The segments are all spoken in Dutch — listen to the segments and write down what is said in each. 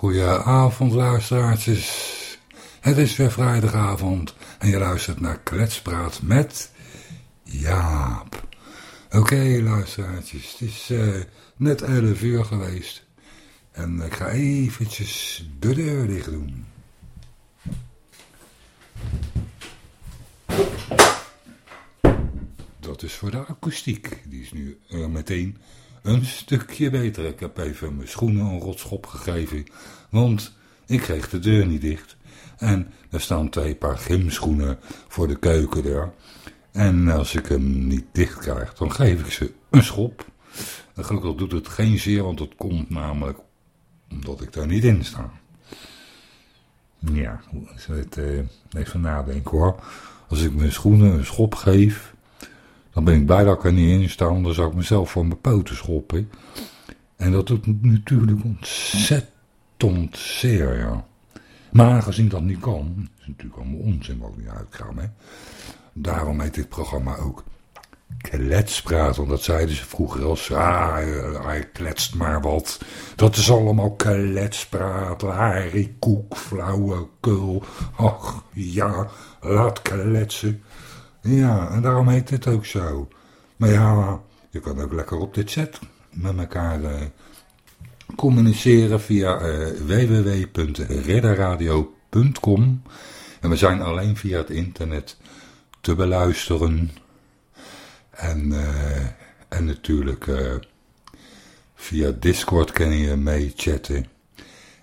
Goedenavond luisteraartjes. Het is weer vrijdagavond en je luistert naar Kletspraat met Jaap. Oké luisteraartjes, het is uh, net 11 uur geweest. En ik ga eventjes de deur dicht doen. Dat is voor de akoestiek. Die is nu uh, meteen een stukje beter. Ik heb even mijn schoenen een rotschop gegeven, want ik kreeg de deur niet dicht. En er staan twee paar gymschoenen voor de keuken daar. En als ik hem niet dicht krijg, dan geef ik ze een schop. En gelukkig doet het geen zeer, want het komt namelijk omdat ik daar niet in sta. Ja, uh, even nadenken hoor. Als ik mijn schoenen een schop geef, dan ben ik blij dat ik er niet in sta, dan zou ik mezelf voor mijn poten schoppen. En dat doet natuurlijk ontzettend zeer, ja. Maar aangezien dat niet kan, is natuurlijk allemaal onzin wat ik niet hè. Daarom heet dit programma ook kletspraat, want dat zeiden ze vroeger als, ah, hij kletst maar wat. Dat is allemaal kletspraat, koek, flauwekul. Ach, ja, laat kletsen. Ja, en daarom heet het ook zo. Maar ja, je kan ook lekker op de chat met elkaar uh, communiceren via uh. En we zijn alleen via het internet te beluisteren. En, uh, en natuurlijk via Discord kan je mee chatten.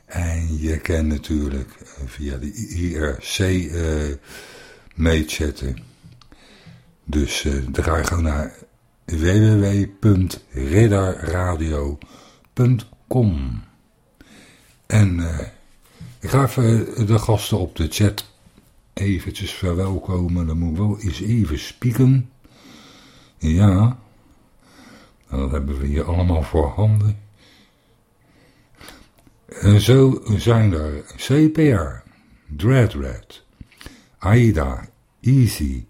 En je kan natuurlijk via de IRC mee chatten. Dus uh, ga gewoon naar www.ridderradio.com En uh, ik ga even de gasten op de chat eventjes verwelkomen. Dan moet ik wel eens even spieken. Ja, dat hebben we hier allemaal voor handen. En zo zijn er CPR, Dreadred, AIDA, Easy,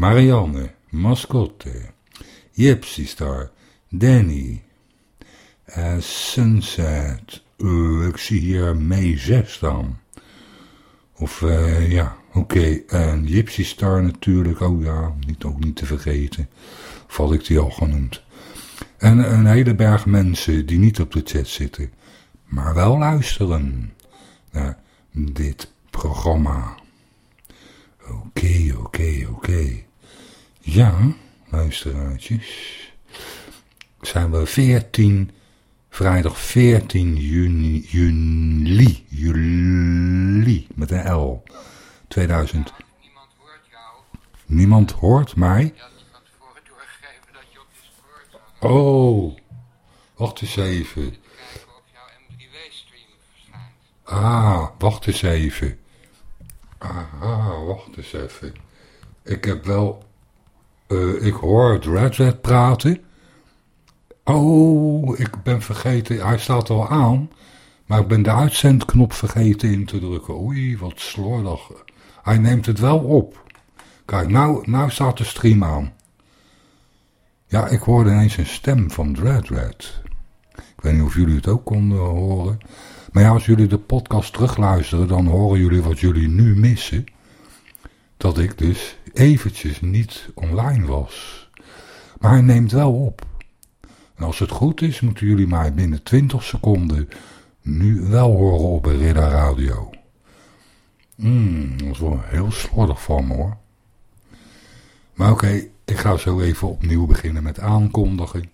Marianne, Mascotte, Gypsy Star, Danny, uh, Sunset, uh, ik zie hier May 6 staan. Of uh, ja, oké, okay. en Gypsy Star natuurlijk, oh ja, niet, ook niet te vergeten. Val ik die al genoemd. En een hele berg mensen die niet op de chat zitten, maar wel luisteren naar dit programma. Oké, oké, oké. Ja, luisteraartjes. Zijn we 14, vrijdag 14 juni, juli, juli, met een L, 2000. Niemand hoort jou. Niemand hoort mij? Oh, wacht eens even. Kijken of jouw M3W-stream verschijnt. Ah, wacht eens even. Ah, wacht eens even. Ik heb wel uh, ik hoor Dreadred praten. Oh, ik ben vergeten, hij staat al aan. Maar ik ben de uitzendknop vergeten in te drukken. Oei, wat slordig. Hij neemt het wel op. Kijk, nou, nou staat de stream aan. Ja, ik hoorde ineens een stem van Dreadred. Ik weet niet of jullie het ook konden horen. Maar ja, als jullie de podcast terugluisteren, dan horen jullie wat jullie nu missen. Dat ik dus eventjes niet online was. Maar hij neemt wel op. En als het goed is, moeten jullie mij binnen 20 seconden nu wel horen op een Ridder Radio. Hmm, dat is wel heel slordig van me hoor. Maar oké, ik ga zo even opnieuw beginnen met aankondigen.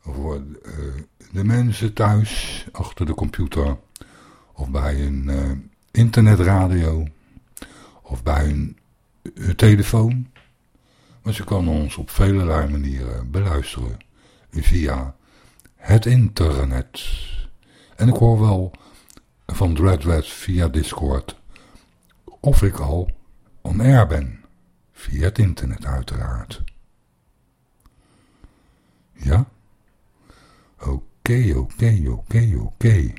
Voor uh, de mensen thuis, achter de computer, of bij een uh, internetradio, of bij een telefoon. Maar ze kan ons op vele manieren beluisteren via het internet. En ik hoor wel van Dreadred via Discord of ik al on air ben. Via het internet uiteraard. Ja? Oké, oké, oké, oké.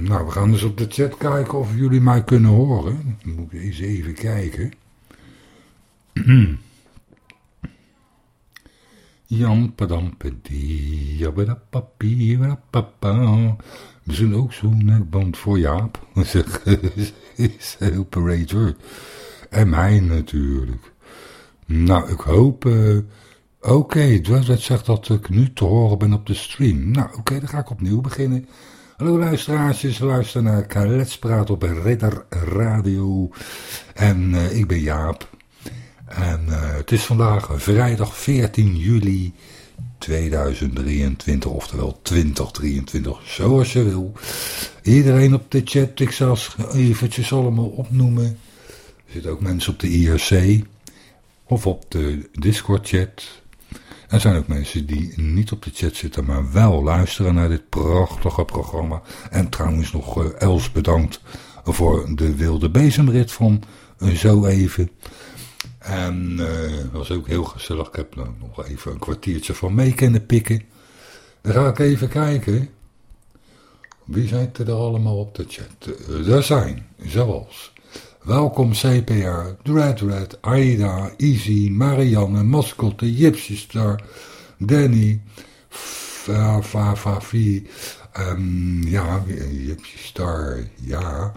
Nou, we gaan dus op de chat kijken of jullie mij kunnen horen. Moet ik eens even kijken. Jan padam pedi, jabadapapi, papa. Misschien ook zo'n nekband voor Jaap. is heel operator. En mij natuurlijk. Nou, ik hoop... Uh, Oké, okay, zegt dat ik nu te horen ben op de stream. Nou, oké, dan ga ik opnieuw beginnen. Hallo luisteraars, luister naar Kalets Praat op Ridder Radio. En uh, ik ben Jaap. En uh, het is vandaag vrijdag 14 juli 2023, oftewel 2023, zoals je wil. Iedereen op de chat, ik zal eventjes allemaal opnoemen. Er zitten ook mensen op de IRC of op de Discord chat. Er zijn ook mensen die niet op de chat zitten, maar wel luisteren naar dit prachtige programma. En trouwens nog uh, Els bedankt voor de wilde bezemrit van uh, zo even. En uh, was ook heel gezellig. Ik heb er nog even een kwartiertje van mee kunnen pikken. Dan ga ik even kijken. Wie zijn er allemaal op de chat? er zijn, zoals... Welkom CPR, Dread Red, Aida, Easy, Marianne, Mascotte, Gypsy Star, Danny, Fafafi, um, ja, Gypsy ja.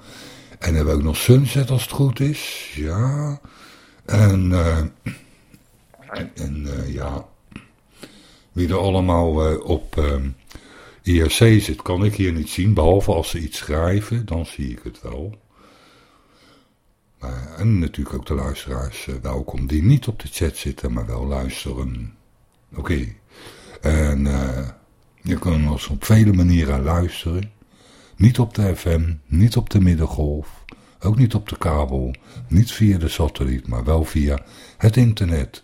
En hebben we ook nog Sunset als het goed is, ja. En, uh, en uh, ja, wie er allemaal op um, IRC zit, kan ik hier niet zien, behalve als ze iets schrijven, dan zie ik het wel. Uh, en natuurlijk ook de luisteraars uh, welkom die niet op de chat zitten, maar wel luisteren. Oké. En uh, je kan ons op vele manieren luisteren. Niet op de FM, niet op de middengolf, ook niet op de kabel, niet via de satelliet, maar wel via het internet.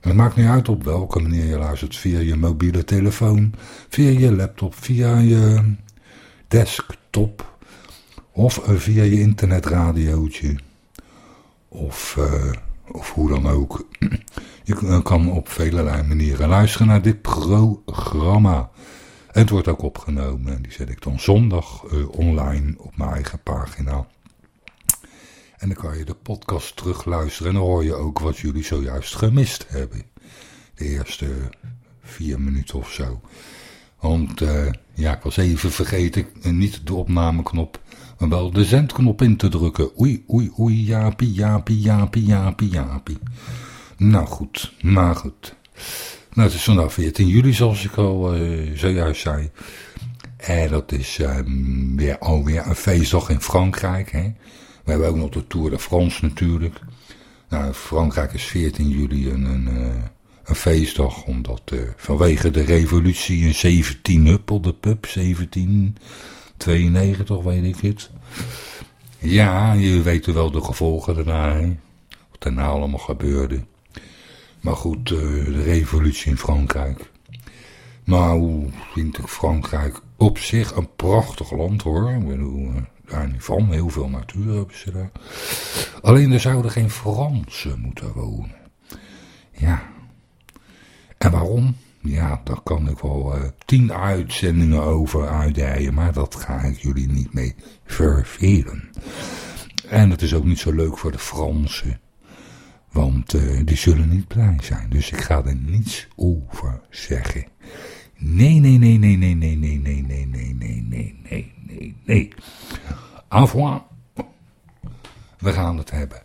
En het maakt niet uit op welke manier je luistert, via je mobiele telefoon, via je laptop, via je desktop of via je internetradiootje of, uh, of hoe dan ook. Je kan op vele manieren luisteren naar dit programma. Het wordt ook opgenomen en die zet ik dan zondag uh, online op mijn eigen pagina. En dan kan je de podcast terugluisteren en dan hoor je ook wat jullie zojuist gemist hebben. De eerste vier minuten of zo. Want ja, ik was even vergeten, niet de opnameknop maar wel de zendknop in te drukken. Oei, oei, oei, japie, japie, japie, japie, japie. Nou goed, maar goed. Nou, het is vandaag 14 juli, zoals ik al uh, zojuist zei. En dat is um, weer alweer een feestdag in Frankrijk. Hè? We hebben ook nog de Tour de France natuurlijk. Nou, Frankrijk is 14 juli een, een, uh, een feestdag, omdat uh, vanwege de revolutie in 17 huppel de pub, 17... 92, weet ik het. Ja, je weet wel de gevolgen daarna, hè? wat daarna allemaal gebeurde. Maar goed, uh, de revolutie in Frankrijk. Maar hoe vind ik Frankrijk op zich een prachtig land hoor. Ik bedoel, uh, daar niet van, heel veel natuur hebben ze daar. Alleen er zouden geen Fransen moeten wonen. Ja. En waarom? Ja, daar kan ik wel uh, tien uitzendingen over uitdijen, maar dat ga ik jullie niet mee vervelen. En het is ook niet zo leuk voor de Fransen, want uh, die zullen niet blij zijn. Dus ik ga er niets over zeggen. Nee, nee, nee, nee, nee, nee, nee, nee, nee, nee, nee, nee, nee, nee, nee. Enfin, we gaan het hebben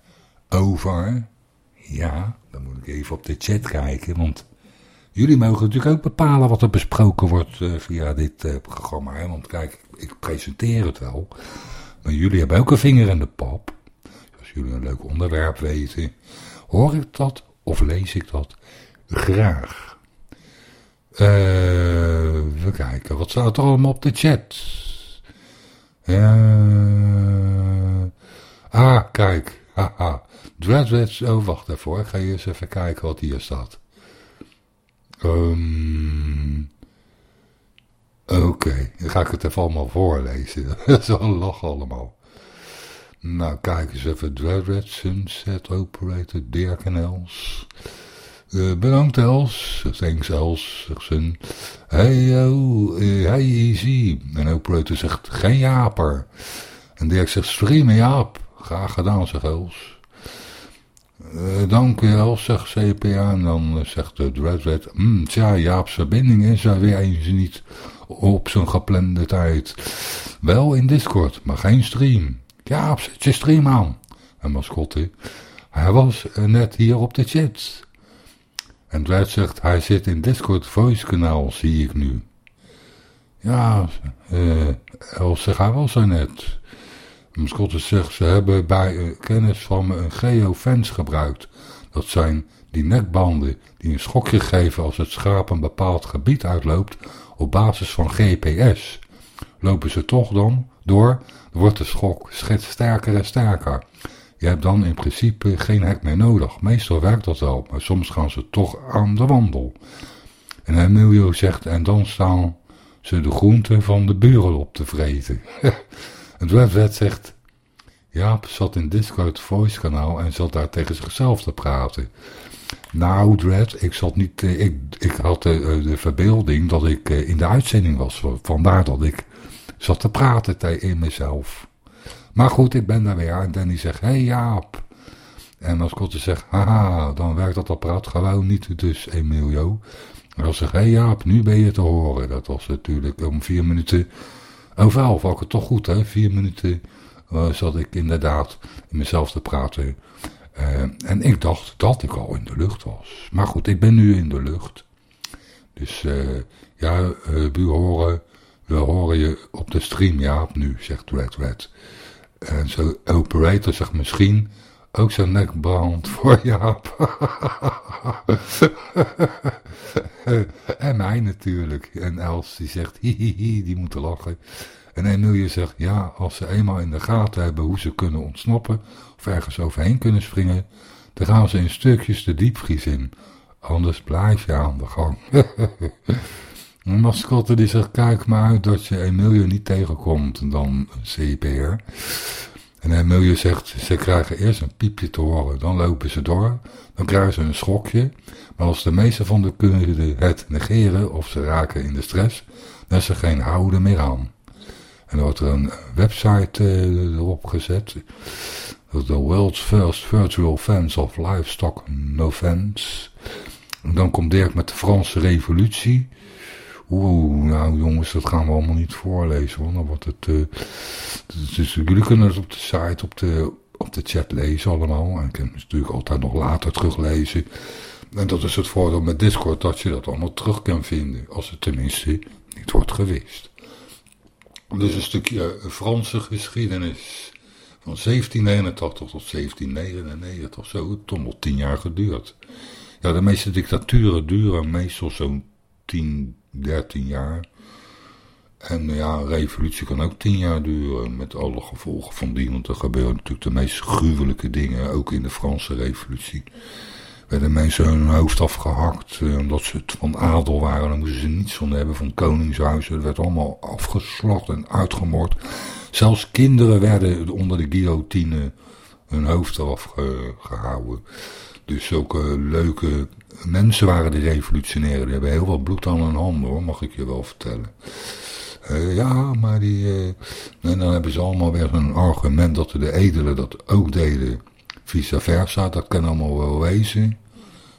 over, ja, dan moet ik even op de chat kijken, want Jullie mogen natuurlijk ook bepalen wat er besproken wordt uh, via dit uh, programma. Hè? Want kijk, ik presenteer het wel. Maar jullie hebben ook een vinger in de pap. Als jullie een leuk onderwerp weten, hoor ik dat of lees ik dat graag. Uh, we kijken, wat staat er allemaal op de chat? ah, kijk. Haha. Oh wacht even ga eerst even kijken wat hier staat. Um, Oké, dan ga ik het even allemaal voorlezen. Dat lach allemaal. Nou, kijk eens even. Dreadred, Sunset Operator, Dirk en Els. Uh, bedankt Els. Thanks Els, zegt ze. Hey, oh, hey Easy. En Operator zegt, geen japer. En Dirk zegt, streamen Jaap. Graag gedaan, zegt Els. Uh, dank u wel, zegt CPA. En dan uh, zegt de Dreadred, mm, tja, Jaap's verbinding is er weer eens niet op zijn geplande tijd. Wel in Discord, maar geen stream. Jaap, zet je stream aan. En mascotte, hij was net hier op de chat. En Dread zegt, hij zit in Discord voice kanaal, zie ik nu. Ja, uh, zegt, hij was er net. Mascotte zegt, ze hebben bij uh, kennis van me een geofence gebruikt. Dat zijn die nekbanden die een schokje geven als het schaap een bepaald gebied uitloopt op basis van GPS. Lopen ze toch dan door, wordt de schok sterker en sterker. Je hebt dan in principe geen hek meer nodig. Meestal werkt dat wel, maar soms gaan ze toch aan de wandel. En Emilio zegt, en dan staan ze de groenten van de buren op te vreten. het webwet zegt, Jaap zat in Discord voice kanaal en zat daar tegen zichzelf te praten. Nou, Dread, ik zat niet, eh, ik, ik had de, de verbeelding dat ik eh, in de uitzending was. Vandaar dat ik zat te praten in mezelf. Maar goed, ik ben daar weer. En Danny zegt, hé hey Jaap. En als Kotte zegt, haha, dan werkt dat apparaat gewoon niet dus, Emilio. En als zegt, hé hey Jaap, nu ben je te horen. Dat was natuurlijk om vier minuten over elf. Had ik het toch goed, hè? Vier minuten uh, zat ik inderdaad in mezelf te praten. Uh, en ik dacht dat ik al in de lucht was. Maar goed, ik ben nu in de lucht. Dus uh, ja, we horen, we horen je op de stream, ja, nu, zegt Red Red. En zo operator zegt misschien ook zo'n nekbrand voor Jaap. en mij natuurlijk. En Els die zegt hihihi, die moeten lachen. En Emilie zegt ja, als ze eenmaal in de gaten hebben hoe ze kunnen ontsnappen of ergens overheen kunnen springen, dan gaan ze in stukjes de diepvries in. Anders blijf je aan de gang. Een mascotte die zegt, kijk maar uit dat je Emilie niet tegenkomt, dan CPR. En Emilie zegt, ze krijgen eerst een piepje te horen, dan lopen ze door, dan krijgen ze een schokje. Maar als de meeste van de kunnen het negeren of ze raken in de stress, dan is er geen houden meer aan. En dan wordt er een website uh, erop gezet. The World's First Virtual Fence of Livestock No Fence. En dan komt Dirk met de Franse revolutie. Oeh, nou jongens, dat gaan we allemaal niet voorlezen hoor. Dan wordt het, dus jullie kunnen het op de site, op de, op de chat lezen allemaal. En ik kan het natuurlijk altijd nog later teruglezen. En dat is het voordeel met Discord, dat je dat allemaal terug kan vinden. Als het tenminste niet wordt gewist. Dus een stukje Franse geschiedenis. Van 1781 tot 1799 of zo. Het nog tien jaar geduurd. Ja, de meeste dictaturen duren meestal zo'n 10, 13 jaar. En ja, een revolutie kan ook 10 jaar duren met alle gevolgen van die. Want er gebeuren natuurlijk de meest gruwelijke dingen, ook in de Franse revolutie werden mensen hun hoofd afgehakt eh, omdat ze van adel waren. Dan moesten ze niets van hebben van koningshuizen. Het werd allemaal afgeslacht en uitgemoord. Zelfs kinderen werden onder de guillotine hun hoofd eraf gehouden. Dus zulke leuke mensen waren de revolutionairen. Die hebben heel veel bloed aan hun handen hoor, mag ik je wel vertellen. Uh, ja, maar die... Uh, en dan hebben ze allemaal weer een argument dat de edelen dat ook deden. Vice versa, dat kan allemaal wel wezen.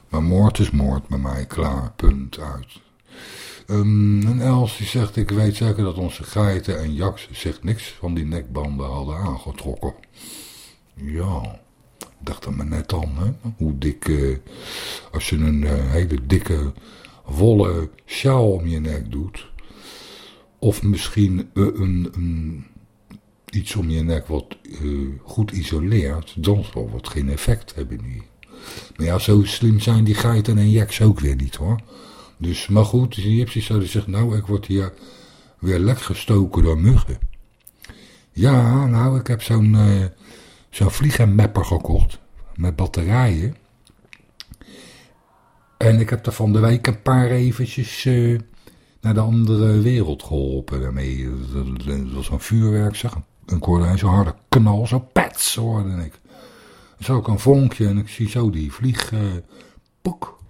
Maar moord is moord bij mij, klaar, punt, uit. Um, en Els die zegt, ik weet zeker dat onze geiten en jaks zich niks van die nekbanden hadden aangetrokken. Ja, dacht er maar net aan, hè? hoe dik, uh, als je een uh, hele dikke wollen sjaal om je nek doet, of misschien uh, een, een, iets om je nek wat goed isoleert, dan zal het geen effect hebben niet. Maar ja, zo slim zijn die geiten en jeks ook weer niet hoor. Dus, maar goed, die gypsies zouden zeggen, nou, ik word hier weer lek gestoken door muggen. Ja, nou, ik heb zo'n zo'n vliegenmapper gekocht. Met batterijen. En ik heb er van de week een paar eventjes uh, naar de andere wereld geholpen daarmee. Dat was een vuurwerk, zeg. En ik hoorde een zo harde knal, zo pets hoorde ik zag ik een vonkje en ik zie zo die vlieg, pok.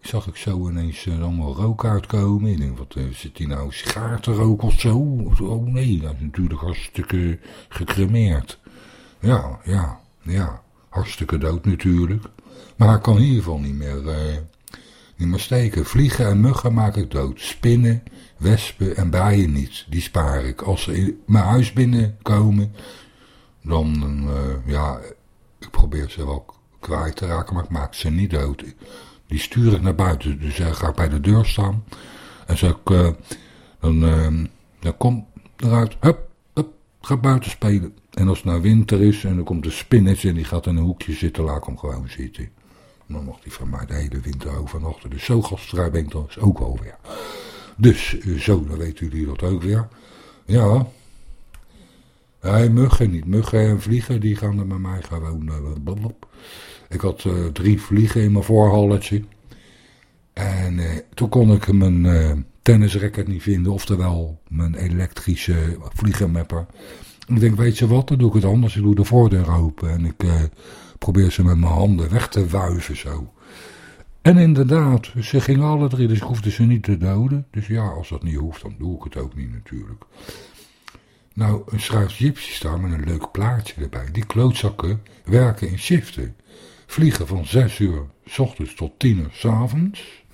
Zag ik zo ineens uh, allemaal rook uitkomen. Ik denk, wat zit die nou, sigaar te of zo? Oh nee, dat is natuurlijk hartstikke gecremeerd. Ja, ja, ja. Hartstikke dood natuurlijk. Maar hij kan geval niet meer, eh, niet meer steken. Vliegen en muggen maak ik dood. Spinnen, wespen en bijen niet. Die spaar ik. Als ze in mijn huis binnenkomen, dan, uh, ja, ik probeer ze wel kwijt te raken, maar ik maak ze niet dood. Die stuur ik naar buiten. Dus dan ga ik bij de deur staan. En zeg ik, uh, dan, dan kom eruit, hup, hup, ga buiten spelen. En als het nou winter is en dan komt de spinach en die gaat in een hoekje zitten, laat ik hem gewoon zitten. Dan mag hij van mij de hele winter overnachten. Dus zo gastvrij ben ik dan ook wel weer. Dus eh, zo, dan weten jullie dat ook weer. Ja. Hij muggen niet. Muggen en vliegen, die gaan er met mij gewoon... Uh, ik had uh, drie vliegen in mijn voorhalletje. En toen kon ik mijn tennisracket niet vinden. Oftewel mijn elektrische vliegenmapper. Ik denk, weet je wat, dan doe ik het anders. Ik doe de voordeur open en ik uh, probeer ze met mijn handen weg te wuiven zo. En inderdaad, ze gingen alle drie, dus ik hoefde ze niet te doden. Dus ja, als dat niet hoeft, dan doe ik het ook niet natuurlijk. Nou, een schrijft gypsy staan met een leuk plaatje erbij. Die klootzakken werken in shiften. Vliegen van 6 uur s ochtends tot 10 uur s avonds.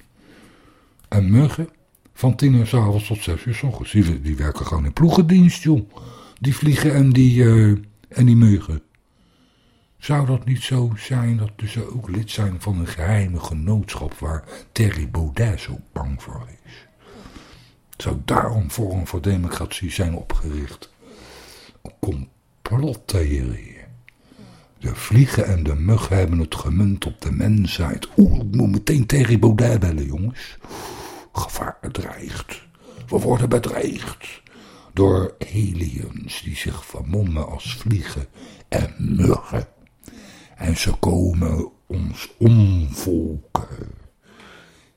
En muggen van 10 uur s avonds tot 6 uur s ochtends. Die, die werken gewoon in ploegendienst, joh die vliegen en die, uh, en die muggen. Zou dat niet zo zijn dat ze ook lid zijn van een geheime genootschap waar Terry Baudet zo bang voor is? Zou daarom Forum voor Democratie zijn opgericht? Complottheorie. De vliegen en de muggen hebben het gemunt op de mensheid. Oeh, ik moet meteen Terry Baudet bellen, jongens. Gevaar dreigt. We worden bedreigd door aliens die zich vermommen als vliegen en muggen. En ze komen ons omvolken.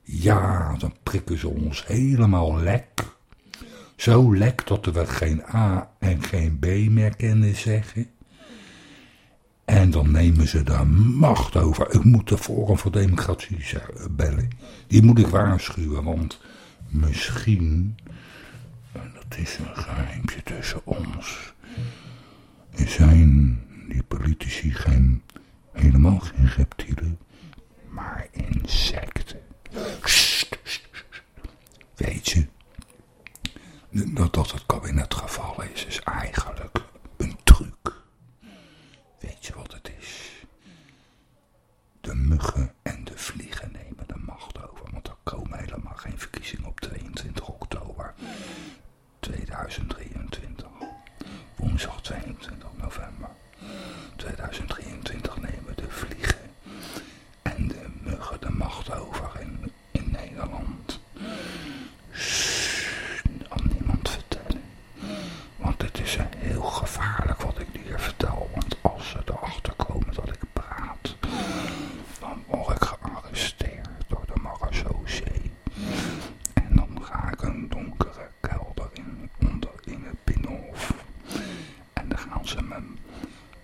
Ja, dan prikken ze ons helemaal lek. Zo lek dat we geen A en geen B meer kunnen zeggen. En dan nemen ze de macht over. Ik moet de Forum voor Democratie bellen. Die moet ik waarschuwen, want misschien is een geheimje tussen ons. Zijn die politici geen, helemaal geen reptielen, maar insecten? Weet je, dat dat het kabinet gevallen is, is eigenlijk een truc. Weet je wat het is? De muggen en de vliegen nemen de macht over, want er komen helemaal geen verkiezingen op 22 oktober. 2023. Woensdag 22 november 2023 nemen de vliegen en de muggen de macht over in, in Nederland. Shh, aan niemand vertellen. Want het is heel gevaarlijk wat ik hier vertel. Want als ze erachter komen dat ik praat, dan word ik gearresteerd door de marechaussee. En dan ga ik een donkere kelder in, onder in het binnenhof. En dan gaan ze mijn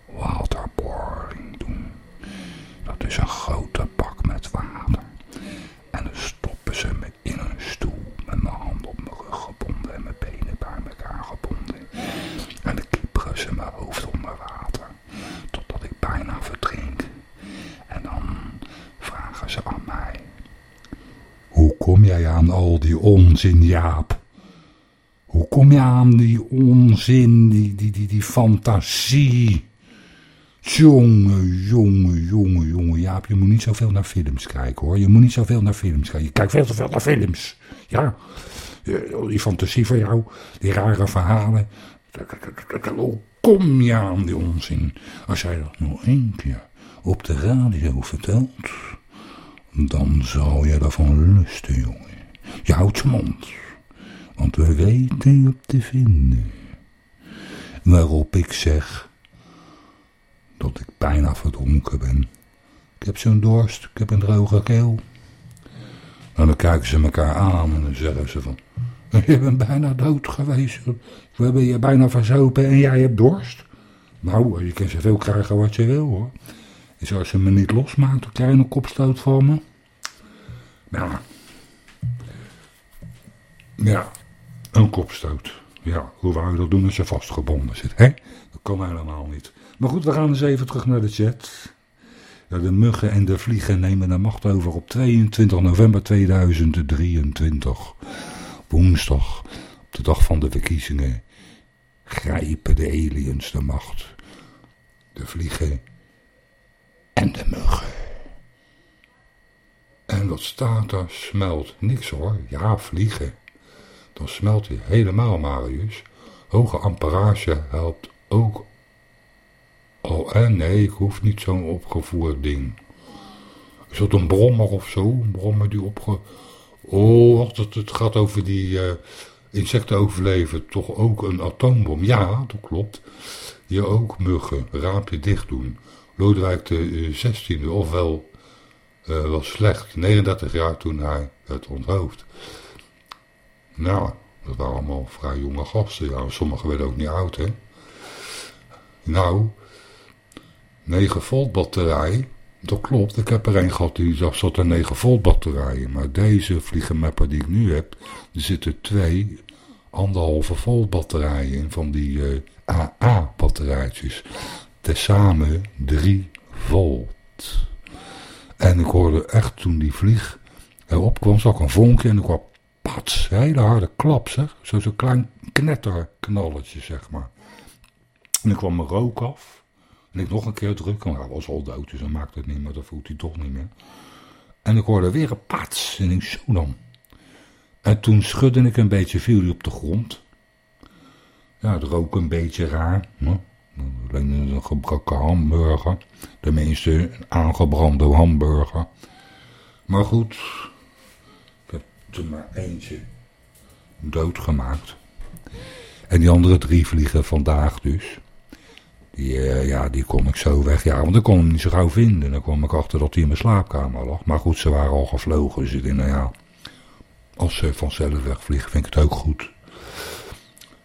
waterboring doen. Dat is een grote bak met water. En dan stoppen ze me in een stoel met mijn handen op mijn rug gebonden en mijn benen bij elkaar gebonden. En dan kieperen ze mijn hoofd onder water. Totdat ik bijna verdrink. En dan vragen ze aan mij. Hoe kom jij al die onzin, Jaap? Hoe kom je aan die onzin, die, die, die, die fantasie? Jongen, jongen, jongen, jongen. Jaap, je moet niet zoveel naar films kijken hoor. Je moet niet zoveel naar films kijken. Je kijkt veel te veel naar films. Ja, die fantasie van jou, die rare verhalen. Hoe kom je aan die onzin? Als jij dat nog één keer op de radio vertelt, dan zal je ervan lusten, jongen. Je houdt mond, want we weten je te vinden. Waarop ik zeg dat ik bijna verdronken ben. Ik heb zo'n dorst, ik heb een droge keel. En dan kijken ze elkaar aan en dan zeggen ze van... Je bent bijna dood geweest. We hebben je bijna verzopen en jij hebt dorst. Nou, je kan zoveel krijgen wat je wil hoor. Dus als je me niet losmaakt, dan krijg je kopstoot van me. Ja. Ja, een kopstoot. Ja, hoe wou je dat doen als je vastgebonden zit, hè? Dat kan helemaal niet. Maar goed, we gaan eens even terug naar de chat. Ja, de muggen en de vliegen nemen de macht over op 22 november 2023. Woensdag, op de dag van de verkiezingen, grijpen de aliens de macht. De vliegen en de muggen. En wat staat daar? Smelt. Niks hoor. Ja, vliegen. Dan smelt hij helemaal, Marius. Hoge amperage helpt ook Oh, nee, ik hoef niet zo'n opgevoerd ding. Is dat een brommer of zo? Een brommer die opge... Oh, wacht, het, gaat over die uh, insecten overleven. Toch ook een atoombom. Ja, dat klopt. Hier ook muggen, raapje dicht doen. Lodewijk de 16e, eh, ofwel uh, was slecht. 39 jaar toen hij het onthoofd. Nou, dat waren allemaal vrij jonge gasten. Ja, sommigen werden ook niet oud, hè. Nou, 9 volt batterij. Dat klopt, ik heb er een gehad die zat er 9 volt batterijen. Maar deze vliegenmapper die ik nu heb, er zitten twee anderhalve volt batterijen in van die uh, eh, AA batterijtjes. Tezamen 3 volt. En ik hoorde echt toen die vlieg erop kwam, zag ik een vonkje en ik kwam pats, hele harde klap zeg. Zo'n klein knetterknalletje zeg maar. En ik kwam mijn rook af. En ik nog een keer drukken, maar hij was al dood, dus dan maakt het niet meer, dat voelt hij toch niet meer. En ik hoorde weer een pats en ik zo dan. En toen schudde ik een beetje, viel hij op de grond. Ja, het rook een beetje raar. Alleen een gebroken hamburger. Tenminste, een aangebrande hamburger. Maar goed, er maar eentje doodgemaakt. En die andere drie vliegen vandaag dus. Die, uh, ja, die kon ik zo weg. Ja, want ik kon hem niet zo gauw vinden. Dan kwam ik achter dat hij in mijn slaapkamer lag. Maar goed, ze waren al gevlogen. Dus ik nou ja, als ze vanzelf wegvliegen, vind ik het ook goed.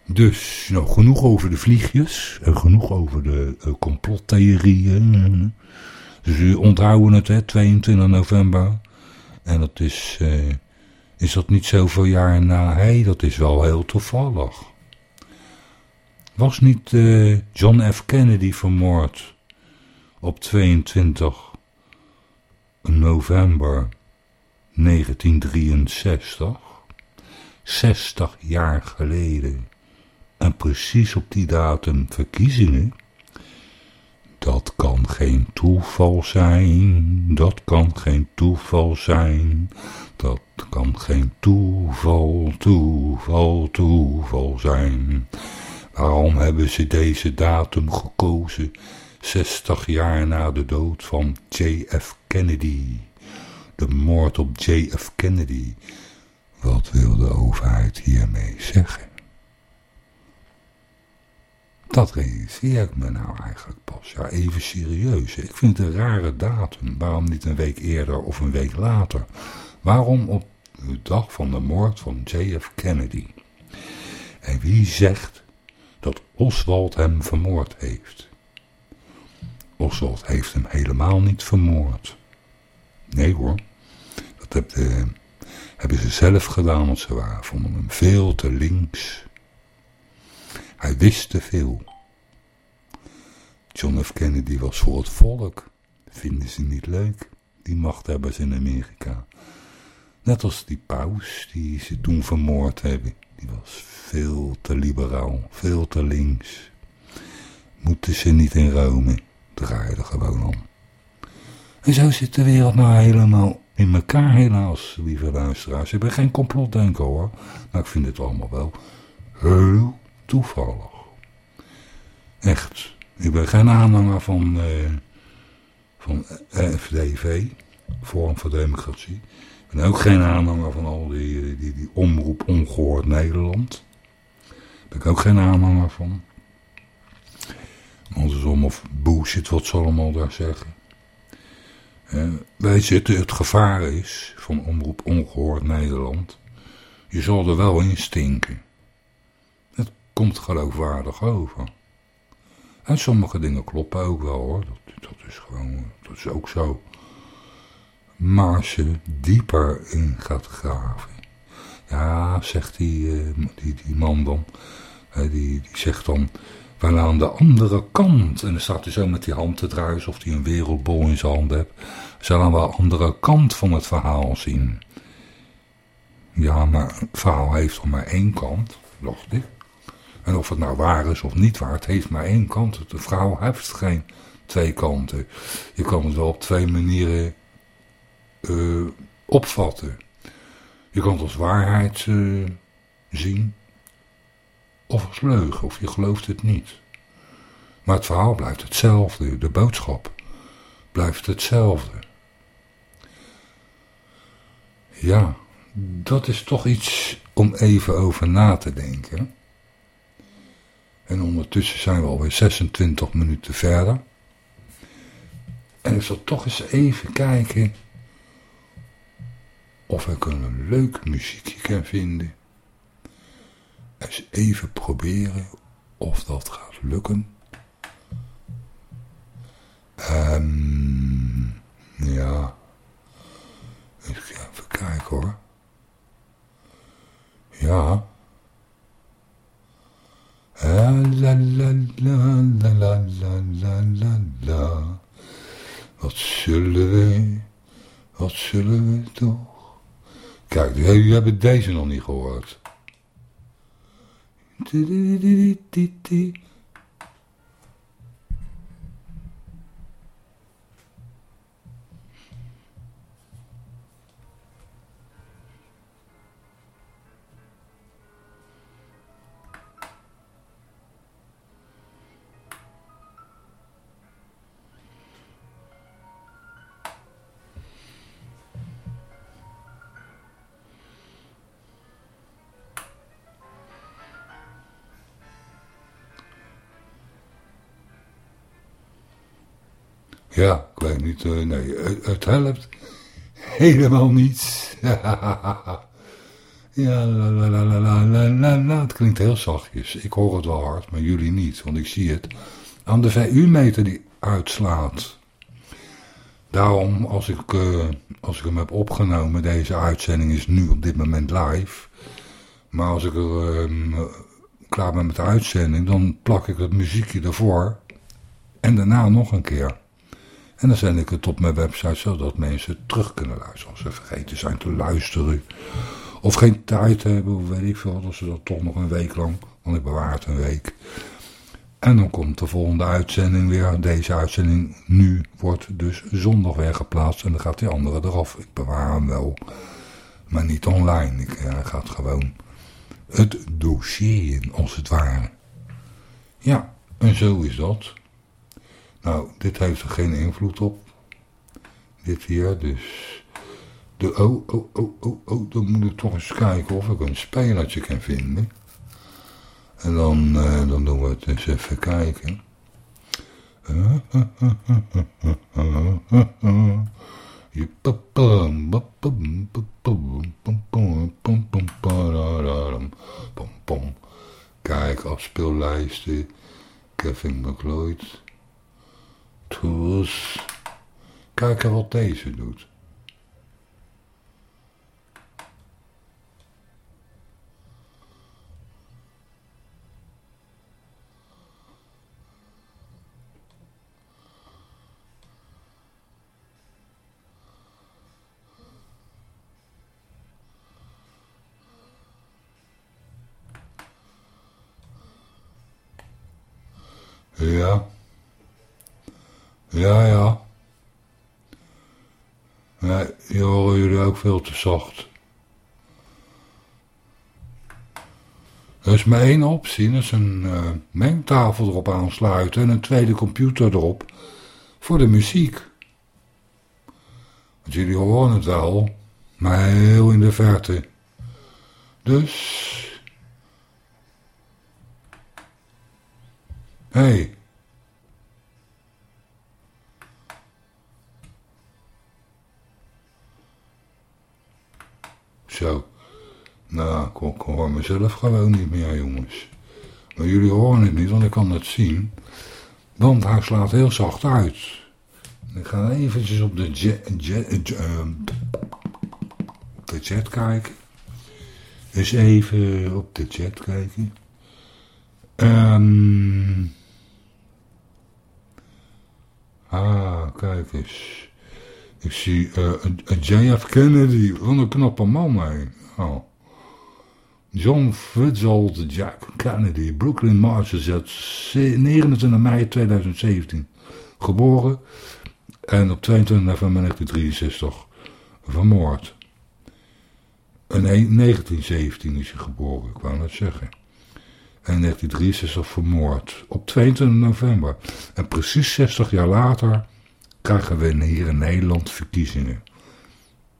Dus, nou, genoeg over de vliegjes. En genoeg over de uh, complottheorieën. Dus u onthouden het, hè, 22 november. En dat is, uh, is dat niet zoveel jaar na? Hé, dat is wel heel toevallig. Was niet uh, John F. Kennedy vermoord op 22 november 1963? 60 jaar geleden. En precies op die datum verkiezingen? Dat kan geen toeval zijn, dat kan geen toeval zijn, dat kan geen toeval, toeval, toeval zijn. Waarom hebben ze deze datum gekozen, 60 jaar na de dood van J.F. Kennedy? De moord op J.F. Kennedy. Wat wil de overheid hiermee zeggen? Dat realiseer ik me nou eigenlijk pas. Ja, even serieus. Ik vind het een rare datum. Waarom niet een week eerder of een week later? Waarom op de dag van de moord van J.F. Kennedy? En wie zegt dat Oswald hem vermoord heeft. Oswald heeft hem helemaal niet vermoord. Nee hoor, dat heb de, hebben ze zelf gedaan, want ze waren, vonden hem veel te links. Hij wist te veel. John F. Kennedy was voor het volk. Vinden ze niet leuk, die machthebbers in Amerika. Net als die paus die ze toen vermoord hebben. Die was veel te liberaal, veel te links. Moeten ze niet in Rome, draai er gewoon om. En zo zit de wereld nou helemaal in elkaar helaas, lieve luisteraars. Ik ben geen complotdenker hoor, maar ik vind het allemaal wel heel toevallig. Echt, ik ben geen aanhanger van, eh, van FDV, Vorm voor Democratie. Ben ook geen aanhanger van al die, die, die omroep ongehoord Nederland. Daar ben ik ook geen aanhanger van. Andersom of bullshit wat ze allemaal daar zeggen. Wij zitten, het gevaar is van omroep ongehoord Nederland. Je zal er wel in stinken. Het komt geloofwaardig over. En sommige dingen kloppen ook wel hoor. Dat, dat is gewoon, dat is ook zo. Maar je dieper in gaat graven. Ja, zegt die, uh, die, die man dan. Uh, die, die zegt dan Waarna aan de andere kant, en dan staat hij zo met die hand te draaien alsof hij een wereldbol in zijn hand heeft, zal aan de andere kant van het verhaal zien. Ja, maar het verhaal heeft toch maar één kant, dacht ik. En of het nou waar is of niet waar, het heeft maar één kant. De vrouw heeft geen twee kanten. Je kan het wel op twee manieren uh, opvatten. Je kan het als waarheid uh, zien, of als leugen, of je gelooft het niet. Maar het verhaal blijft hetzelfde, de boodschap blijft hetzelfde. Ja, dat is toch iets om even over na te denken. En ondertussen zijn we alweer 26 minuten verder. En ik zal toch eens even kijken of ik een leuk muziekje kan vinden. Eens even proberen of dat gaat lukken. Um, ja. Even kijken hoor. Ja. La la la la la la la la la. Wat zullen we, wat zullen we toch? Kijk, jullie hebben deze nog niet gehoord. Uh, nee, het, helpt helemaal niet. ja, la la la la la la la. Het klinkt heel zachtjes. Ik hoor het wel hard, maar jullie niet, want ik zie het. Aan de VU-meter die uitslaat. Daarom, als ik, uh, als ik hem heb opgenomen, deze uitzending is nu op dit moment live. Maar als ik er uh, klaar ben met de uitzending, dan plak ik het muziekje ervoor. En daarna nog een keer. En dan zend ik het op mijn website zodat mensen terug kunnen luisteren. Als ze vergeten zijn te luisteren. Of geen tijd hebben, of weet ik veel. Dat ze dat toch nog een week lang. Want ik bewaar het een week. En dan komt de volgende uitzending weer. Deze uitzending nu wordt dus zondag weer geplaatst. En dan gaat die andere eraf. Ik bewaar hem wel. Maar niet online. Ik ja, gaat gewoon het dossier in, als het ware. Ja, en zo is dat. Nou, dit heeft er geen invloed op. Dit hier, dus... De, oh, oh, oh, oh, oh, dan moet ik toch eens kijken of ik een spelertje kan vinden. En dan, uh, dan doen we het eens even kijken. Kijk, afspeellijsten. Kevin McLeod. Tools. Kijken wat deze doet. Ja. Ja, ja. Nee, hier horen jullie ook veel te zacht. Er is maar één optie, dat is een uh, mengtafel erop aansluiten en een tweede computer erop voor de muziek. Want jullie horen het wel, maar heel in de verte. Dus... Hé, hey, Zo. Nou, ik, hoor mezelf gewoon niet meer, jongens. Maar jullie horen het niet, want ik kan het zien. Want hij slaat heel zacht uit. Ik ga eventjes op de jet, jet, uh, op de chat kijken. Eens even op de chat kijken. Ehm ah, kijk eens. Ik zie uh, JF Kennedy. Wat een knappe man, hè. Oh. John Fitzgerald Jack Kennedy, Brooklyn, Massachusetts, 29 mei 2017. Geboren en op 22 november 1963 vermoord. In 1917 is hij geboren, ik wou net zeggen. En in 1963 vermoord. Op 22 november. En precies 60 jaar later krijgen we hier in Nederland verkiezingen.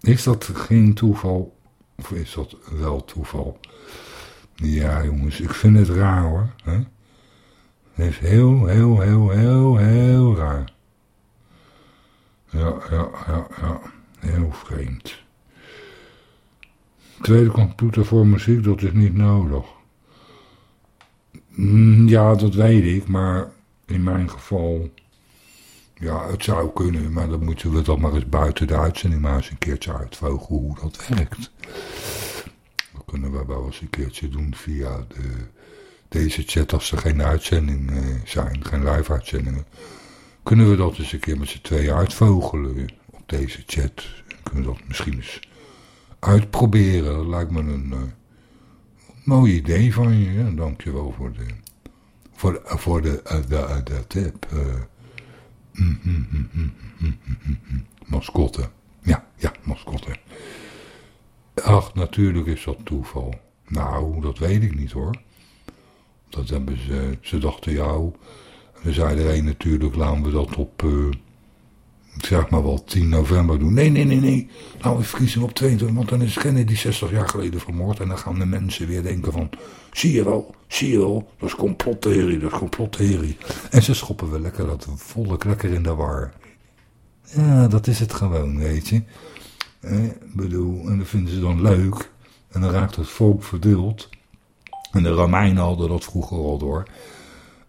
Is dat geen toeval? Of is dat wel toeval? Ja jongens, ik vind het raar hoor. Hè? Het is heel, heel, heel, heel, heel raar. Ja, ja, ja, ja. Heel vreemd. Tweede computer voor muziek, dat is niet nodig. Mm, ja, dat weet ik, maar in mijn geval... Ja, het zou kunnen, maar dan moeten we dan maar eens buiten de uitzending maar eens een keertje uitvogelen hoe dat werkt. Dat kunnen we wel eens een keertje doen via de, deze chat als er geen uitzending eh, zijn, geen live uitzendingen. Kunnen we dat eens een keer met z'n tweeën uitvogelen op deze chat. Kunnen we dat misschien eens uitproberen. Dat lijkt me een uh, mooi idee van je. Dankjewel voor de, voor voor de, de, de tip. Mm, mm, mm, mascotte. Ja, ja, mascotte. Ach, natuurlijk is dat toeval. Nou, dat weet ik niet hoor. Dat hebben ze, ze dachten jou. We zeiden er een natuurlijk, laten we dat op, ik zeg maar wel 10 november doen. Nee, nee, nee, nee. Nou, we verkiezen op 22, want dan is Kennedy 60 jaar geleden vermoord. En dan gaan de mensen weer denken van, zie je wel, zie je wel, dat is complottheorie, dat is complottheorie. En ze schoppen we lekker dat volk lekker in de war. Ja, dat is het gewoon, weet je. Eh, bedoel, en dat vinden ze dan leuk. En dan raakt het volk verdeeld. En de Romeinen hadden dat vroeger al door.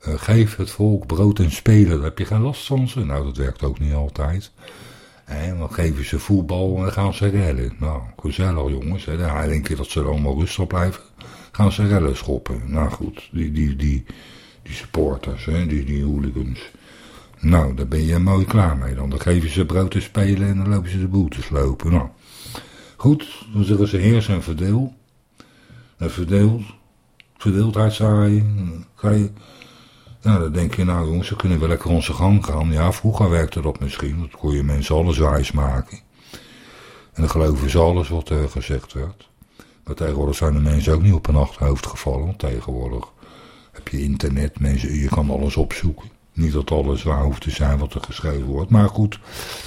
Uh, geef het volk brood en spelen, daar heb je geen last van ze. Nou, dat werkt ook niet altijd. En dan geven ze voetbal en gaan ze rellen. Nou, gezellig jongens. Hè. Dan denk je dat ze allemaal rustig blijven. Gaan ze rellen schoppen. Nou goed, die, die, die, die supporters, hè, die, die hooligans. Nou, daar ben je mooi klaar mee dan. Dan geven ze brood te spelen en dan lopen ze de boel te slopen. Nou, goed, dan zeggen ze heers en verdeel. En verdeel, verdeeldheid zaaien. Ga je nou, dan denk je, nou jongens, dan kunnen we lekker onze gang gaan. Ja, vroeger werkte dat misschien. Dat kon je mensen alles wijs maken. En dan geloven ze alles wat er gezegd werd. Maar tegenwoordig zijn de mensen ook niet op een achterhoofd gevallen. Want tegenwoordig heb je internet, mensen, je kan alles opzoeken. Niet dat alles waar hoeft te zijn wat er geschreven wordt. Maar goed,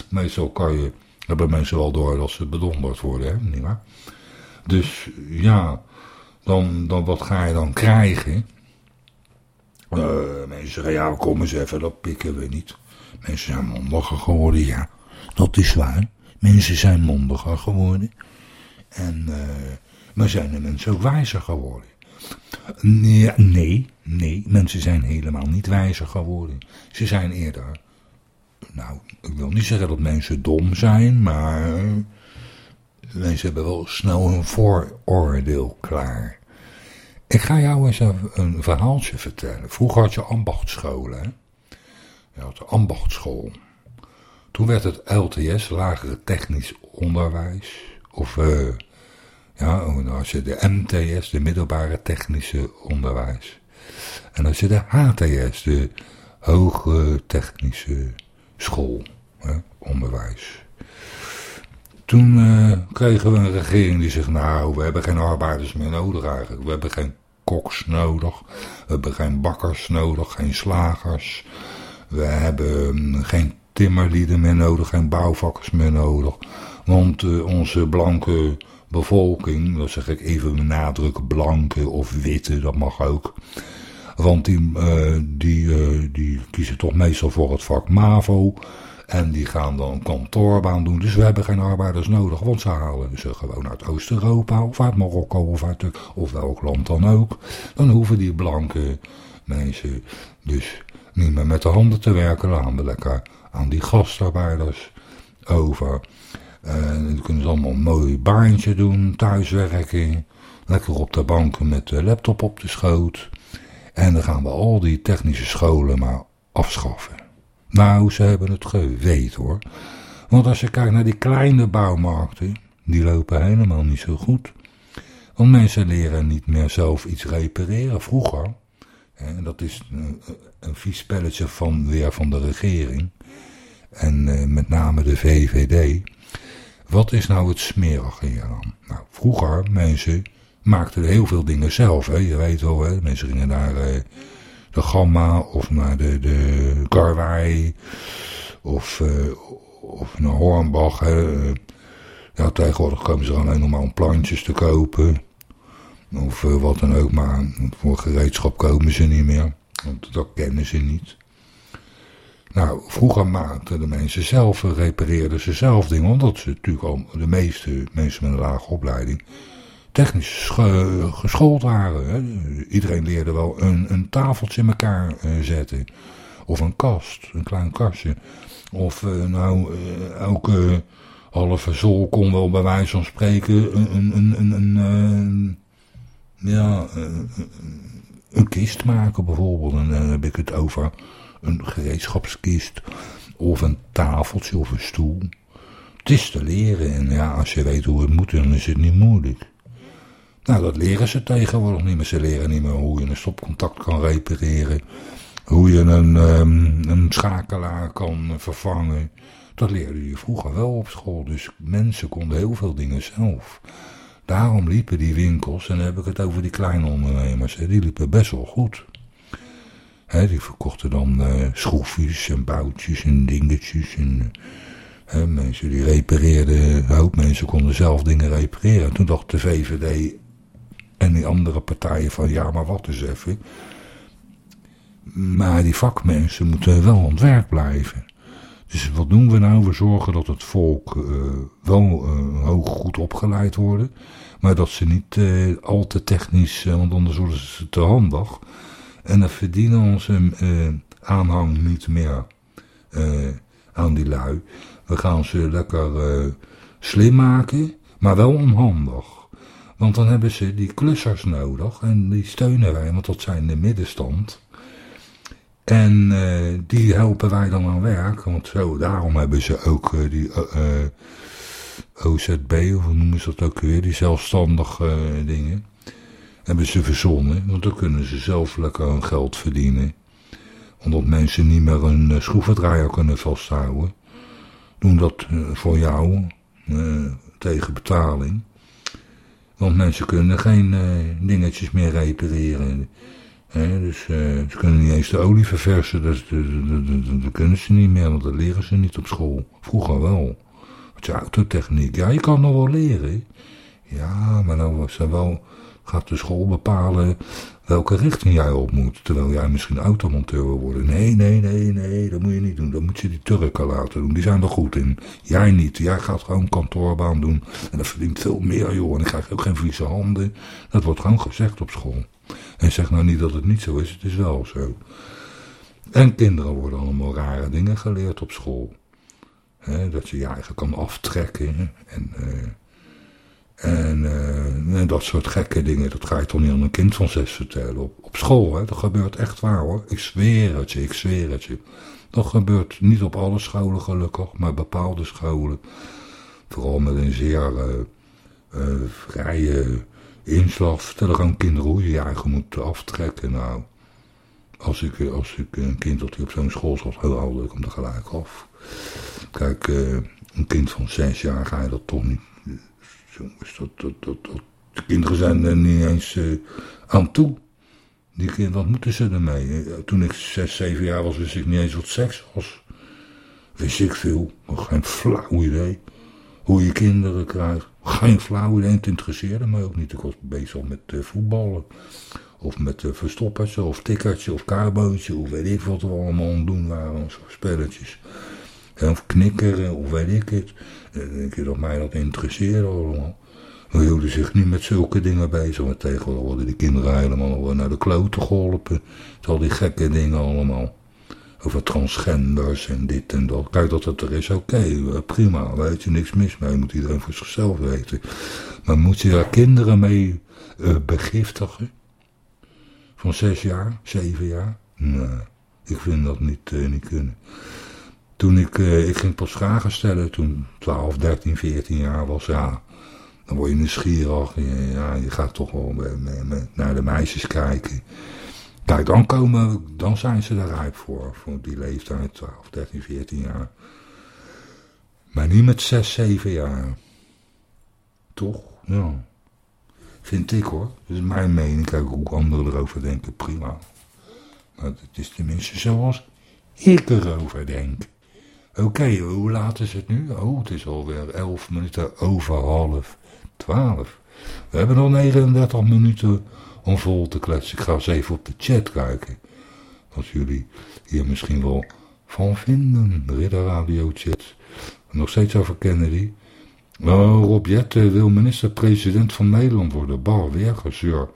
meestal kan je, hebben mensen wel door dat ze bedonderd worden, hè? Niet waar? Dus ja, dan, dan wat ga je dan krijgen? Uh, mensen zeggen, ja, kom eens even, dat pikken we niet. Mensen zijn mondiger geworden, ja. Dat is waar. Mensen zijn mondiger geworden. En, uh, maar zijn de mensen ook wijzer geworden? Nee, nee, nee, mensen zijn helemaal niet wijzer geworden. Ze zijn eerder, nou, ik wil niet zeggen dat mensen dom zijn, maar mensen hebben wel snel hun vooroordeel klaar. Ik ga jou eens een, verhaaltje vertellen. Vroeger had je ambachtscholen. Hè? Je had de ambachtschool. Toen werd het LTS, lagere technisch onderwijs. Of uh, ja, als je de MTS, de middelbare technische onderwijs. En als je de HTS, de hoge technische school, hè, onderwijs. Toen uh, kregen we een regering die zegt, nou, we hebben geen arbeiders meer nodig eigenlijk. We hebben geen koks nodig. We hebben geen bakkers nodig, geen slagers. We hebben hm, geen timmerlieden meer nodig, geen bouwvakkers meer nodig. Want uh, onze blanke bevolking, dat zeg ik even nadruk, blanke of witte, dat mag ook. Want die, die, uh, die kiezen toch meestal voor het vak MAVO. En die gaan dan kantoorbaan doen. Dus we hebben geen arbeiders nodig. Want ze halen ze gewoon uit Oost-Europa of uit Marokko of uit of welk land dan ook. Dan hoeven die blanke mensen dus niet meer met de handen te werken. Dan gaan we lekker aan die gastarbeiders over. En dan kunnen ze allemaal een mooi baantje doen, thuiswerken. Lekker op de banken met de laptop op de schoot. En dan gaan we al die technische scholen maar afschaffen. Nou, ze hebben het geweten hoor. Want als je kijkt naar die kleine bouwmarkten, die lopen helemaal niet zo goed. Want mensen leren niet meer zelf iets repareren. Vroeger, en dat is een, een vies spelletje van, weer van de regering, en uh, met name de VVD. Wat is nou het smerige hieraan? Nou, vroeger, mensen maakten heel veel dingen zelf. Hè? Je weet wel, hè? mensen gingen naar uh, de Gamma of naar de, de Karwei of, uh, of naar Hornbach. Hè? Ja, tegenwoordig komen ze alleen nog maar om plantjes te kopen. Of uh, wat dan ook, maar voor gereedschap komen ze niet meer. Want dat kennen ze niet. Nou, vroeger maakten de mensen zelf, repareerden ze zelf dingen. Omdat ze natuurlijk al, de meeste mensen met een lage opleiding, technisch geschoold waren. Hè. Iedereen leerde wel een, een tafeltje in elkaar uh, zetten. Of een kast, een klein kastje. Of uh, nou, uh, elke halve zool kon wel bij wijze van spreken een, een, een, een, een ja, een kist maken bijvoorbeeld. En dan heb ik het over een gereedschapskist of een tafeltje of een stoel. Het is te leren en ja, als je weet hoe het moet, dan is het niet moeilijk. Nou, dat leren ze tegenwoordig niet meer. Ze leren niet meer hoe je een stopcontact kan repareren. Hoe je een, um, een schakelaar kan vervangen. Dat leerde je vroeger wel op school. Dus mensen konden heel veel dingen zelf. Daarom liepen die winkels, en dan heb ik het over die kleine ondernemers, die liepen best wel goed. He, die verkochten dan uh, schroefjes en boutjes en dingetjes. En, mensen die repareerden, een hoop mensen konden zelf dingen repareren. Toen dacht de VVD en die andere partijen van ja, maar wat is even. Maar die vakmensen moeten wel aan het werk blijven. Dus wat doen we nou? We zorgen dat het volk uh, wel uh, hoog goed opgeleid worden. Maar dat ze niet uh, al te technisch, want anders worden ze te handig. En dan verdienen onze aanhang niet meer aan die lui. We gaan ze lekker slim maken, maar wel onhandig. Want dan hebben ze die klussers nodig en die steunen wij, want dat zijn de middenstand. En uh, die helpen wij dan aan werk, want zo, daarom hebben ze ook uh, die uh, OZB, of hoe noemen ze dat ook weer, die zelfstandige dingen, hebben ze verzonnen. Want dan kunnen ze zelf lekker hun geld verdienen. Omdat mensen niet meer een schroevendraaier kunnen vasthouden. Doen dat voor jou, tegen betaling. Want mensen kunnen geen dingetjes meer repareren. Dus uh, ze kunnen niet eens de olie verversen, dat, kunnen ze niet meer, want dat leren ze niet op school. Vroeger wel. Wat is autotechniek? Ja, je kan nog wel leren. Ja, maar nou ze wel, gaat de school bepalen welke richting jij op moet. Terwijl jij misschien automonteur wil worden. Nee, nee, nee, nee, dat moet je niet doen. Dat moet je die Turken laten doen. Die zijn er goed in. Jij niet. Jij gaat gewoon kantoorbaan doen. En dat verdient veel meer, joh. En dan krijg je ook geen vieze handen. Dat wordt gewoon gezegd op school. En zeg nou niet dat het niet zo is, het is wel zo. En kinderen worden allemaal rare dingen geleerd op school. dat je je eigen kan aftrekken. En, uh, en, uh, en, dat soort gekke dingen, dat ga je toch niet aan een kind van zes vertellen. Op, op school, hè? dat gebeurt echt waar hoor. Ik zweer het je, ik zweer het je. Dat gebeurt niet op alle scholen gelukkig, maar bepaalde scholen. Vooral met een zeer uh, vrije inslag vertellen gewoon kinderen hoe je je eigen moet aftrekken. Nou, als ik, als ik een kind dat hij op zo'n school zat, heel oud, komt er gelijk af. Kijk, een kind van zes jaar ga je dat toch niet... Jongens, dat, de kinderen zijn er niet eens uh, aan toe. Die kinderen, wat moeten ze ermee? Toen ik zes, zeven jaar was, wist ik niet eens wat seks was. Wist ik veel, geen flauw idee hoe je kinderen krijgt. Geen flauw idee, het interesseerde me ook niet. Ik was bezig met uh, voetballen. Of met verstoppertje, of tikkertje, of kaarbootje, of weet ik wat we allemaal aan doen waren, spelletjes. Of knikkeren, of weet ik het. En denk je dat mij dat interesseerde allemaal. We hielden zich niet met zulke dingen bezig. Maar tegenwoordig worden die kinderen helemaal naar de kloten geholpen. Al die gekke dingen allemaal over transgenders en dit en dat. Kijk, dat het er is, oké, okay, prima, weet je, niks mis mee, moet iedereen voor zichzelf weten. Maar moet je daar kinderen mee begiftigen? Van zes jaar, zeven jaar? Nee, ik vind dat niet, niet kunnen. Toen ik, uh, ik ging pas vragen stellen, toen 12, 13, 14 jaar was, ja, dan word je nieuwsgierig. Je, ja, je gaat toch wel naar de meisjes kijken. Kijk, dan, komen, dan zijn ze er rijp voor, voor die leeftijd, 12, 13, 14 jaar. Maar niet met 6, 7 jaar. Toch? Ja. Vind ik hoor. Dat is mijn mening. Kijk, hoe anderen erover denken, prima. Maar het is tenminste zoals ik erover denk. Oké, hoe laat is het nu? Oh, het is alweer 11 minuten over half 12. We hebben nog 39 minuten om vol te kletsen. Ik ga eens even op de chat kijken. Wat jullie hier misschien wel van vinden. Ridder Radio chat. Nog steeds over Kennedy. Oh, Rob Jette wil minister-president van Nederland worden. Bah, weer gezeur.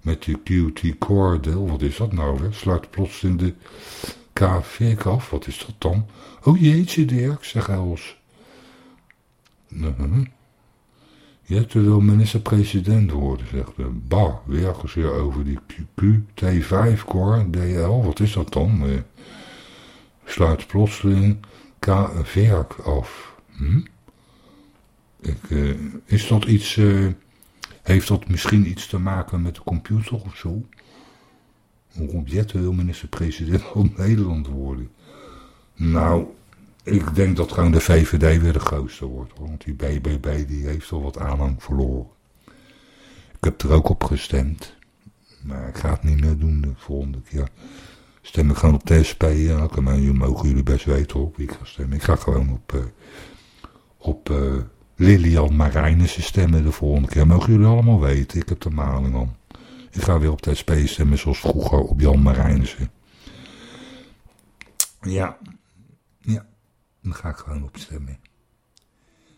Met die QT Core Wat is dat nou weer? Sluit plots in de KV af. Wat is dat dan? Oh jeetje Dirk, zeg Els. Uh -huh. Jette wil minister-president worden, zegt de Bah, weer gezeur over die QT5 Core DL. Wat is dat dan? Uh, sluit plotseling KV af. Hm? Ik, uh, is dat iets, uh, heeft dat misschien iets te maken met de computer of zo? Rob Jetten wil minister-president van Nederland worden. Nou, ik denk dat gewoon de VVD weer de grootste wordt. Want die BBB die heeft al wat aanhang verloren. Ik heb er ook op gestemd. Maar ik ga het niet meer doen de volgende keer. Stem ik gewoon op de SP. Ja, maar mogen jullie best weten op wie ik ga stemmen. Ik ga gewoon op, uh, op uh, Lilian Marijnissen stemmen de volgende keer. Mogen jullie allemaal weten. Ik heb de maling om. Ik ga weer op de SP stemmen zoals vroeger op Jan Marijnissen. Ja. Ja. Dan ga ik gewoon op stemmen.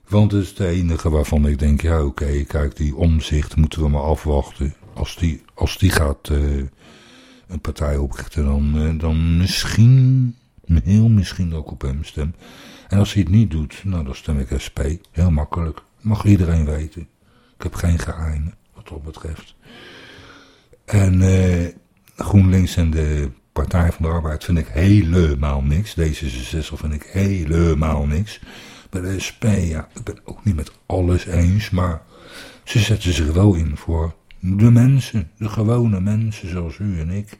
Want het is het enige waarvan ik denk, ja oké, kijk die omzicht moeten we maar afwachten. Als die, als die gaat uh, een partij oprichten, dan, uh, dan misschien, heel misschien ook op hem stem. En als hij het niet doet, nou dan stem ik SP. Heel makkelijk. Mag iedereen weten. Ik heb geen geheimen, wat dat betreft. En uh, GroenLinks en de Partij van de Arbeid vind ik helemaal niks. D66 vind ik helemaal niks. Bij de SP, ja, ik ben ook niet met alles eens, maar ze zetten zich wel in voor de mensen, de gewone mensen zoals u en ik.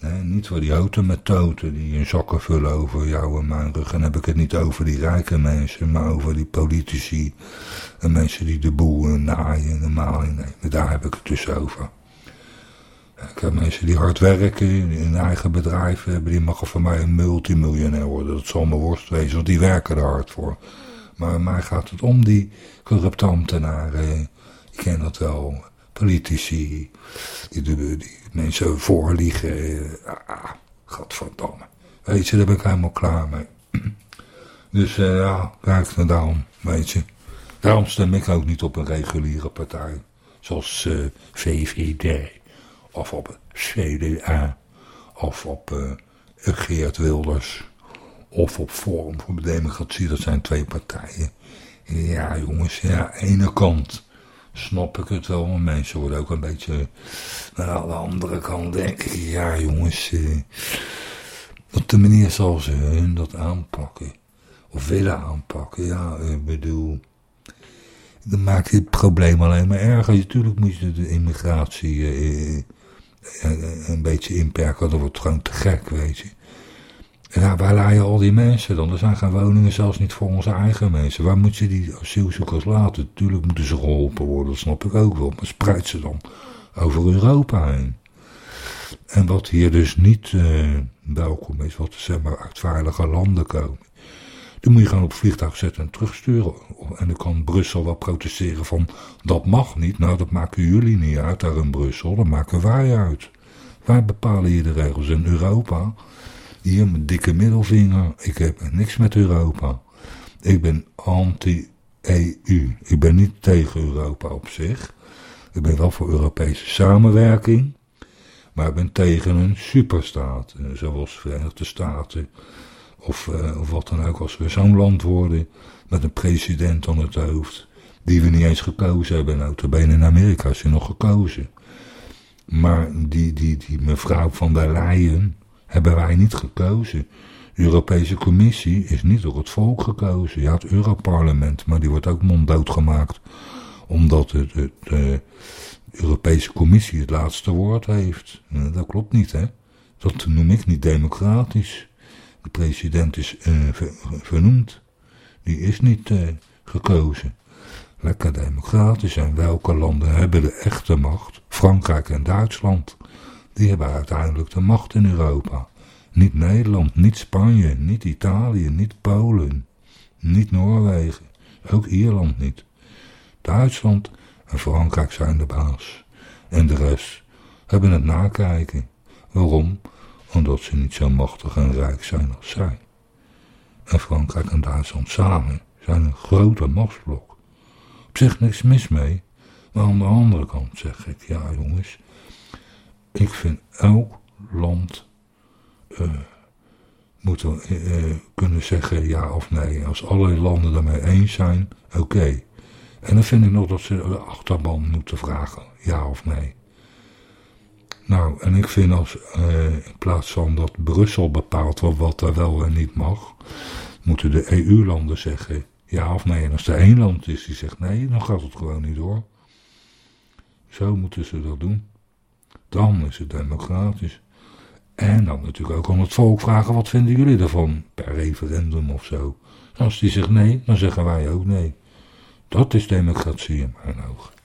Nee, niet voor die automethoden die hun zakken vullen over jou en mijn rug. En heb ik het niet over die rijke mensen, maar over die politici en mensen die de boel naaien en de maling nemen. Daar heb ik het dus over. Ik heb mensen die hard werken, in een eigen bedrijf hebben, die mogen van mij een multimiljonair worden. Dat zal me worst wezen, want die werken er hard voor. Maar mij gaat het om die corrupte ambtenaren. Ik ken dat wel. Politici. Die, mensen voorliegen. Ah, godverdamme. Weet je, daar ben ik helemaal klaar mee. Dus uh, ja, kijk, nou daarom, weet je. Daarom stem ik ook niet op een reguliere partij. Zoals eh, VVD of op CDA, of op uh, Geert Wilders, of op Forum voor Democratie. Dat zijn twee partijen. Ja, jongens, ja, ene kant snap ik het wel. Maar mensen worden ook een beetje naar de andere kant denken. Ja, jongens, eh, op de manier zoals ze hun dat aanpakken. Of willen aanpakken. Ja, ik bedoel, dan maakt het probleem alleen maar erger. Natuurlijk moet je de immigratie eh, een beetje inperken. Dat wordt gewoon te gek, weet je. Ja, waar laat je al die mensen dan? Er zijn geen woningen zelfs niet voor onze eigen mensen. Waar moet je die asielzoekers laten? Tuurlijk moeten ze geholpen worden, dat snap ik ook wel. Maar spreid ze dan over Europa heen. En wat hier dus niet uh, welkom is, wat zeg maar uit veilige landen komen. Dan moet je gewoon op vliegtuig zetten en terugsturen. En dan kan Brussel wel protesteren van, dat mag niet. Nou, dat maken jullie niet uit daar in Brussel, dat maken wij uit. Wij bepalen hier de regels in Europa. Hier met dikke middelvinger, ik heb niks met Europa. Ik ben anti-EU. Ik ben niet tegen Europa op zich. Ik ben wel voor Europese samenwerking. Maar ik ben tegen een superstaat, zoals Verenigde Staten, of, uh, of wat dan ook, als we zo'n land worden met een president aan het hoofd, die we niet eens gekozen hebben. Nou, bene in Amerika is hij nog gekozen. Maar die, die, die mevrouw van der Leyen hebben wij niet gekozen. De Europese Commissie is niet door het volk gekozen. Ja, het Europarlement, maar die wordt ook monddood gemaakt. Omdat het, de Europese Commissie het laatste woord heeft. Dat klopt niet, hè. Dat noem ik niet democratisch. De president is uh, vernoemd. Die is niet uh, gekozen. Lekker democratisch. En welke landen hebben de echte macht? Frankrijk en Duitsland. Die hebben uiteindelijk de macht in Europa. Niet Nederland, niet Spanje, niet Italië, niet Polen, niet Noorwegen, ook Ierland niet. Duitsland en Frankrijk zijn de baas. En de rest hebben het nakijken. Waarom? Omdat ze niet zo machtig en rijk zijn als zij. En Frankrijk en Duitsland samen zijn een grote machtsblok. Op zich niks mis mee, maar aan de andere kant zeg ik, ja jongens, ik vind elk land uh, moeten uh, kunnen zeggen ja of nee. Als alle landen daarmee eens zijn, oké. En dan vind ik nog dat ze de achterban moeten vragen, ja of nee. Nou, en ik vind als uh, in plaats van dat Brussel bepaalt wat er wel en niet mag, moeten de EU-landen zeggen ja of nee. En als er één land is die zegt nee, dan gaat het gewoon niet door. Zo moeten ze dat doen. Dan is het democratisch. En dan natuurlijk ook aan het volk vragen, wat vinden jullie ervan? Per referendum of zo. Als die zegt nee, dan zeggen wij ook nee. Dat is democratie in mijn ogen.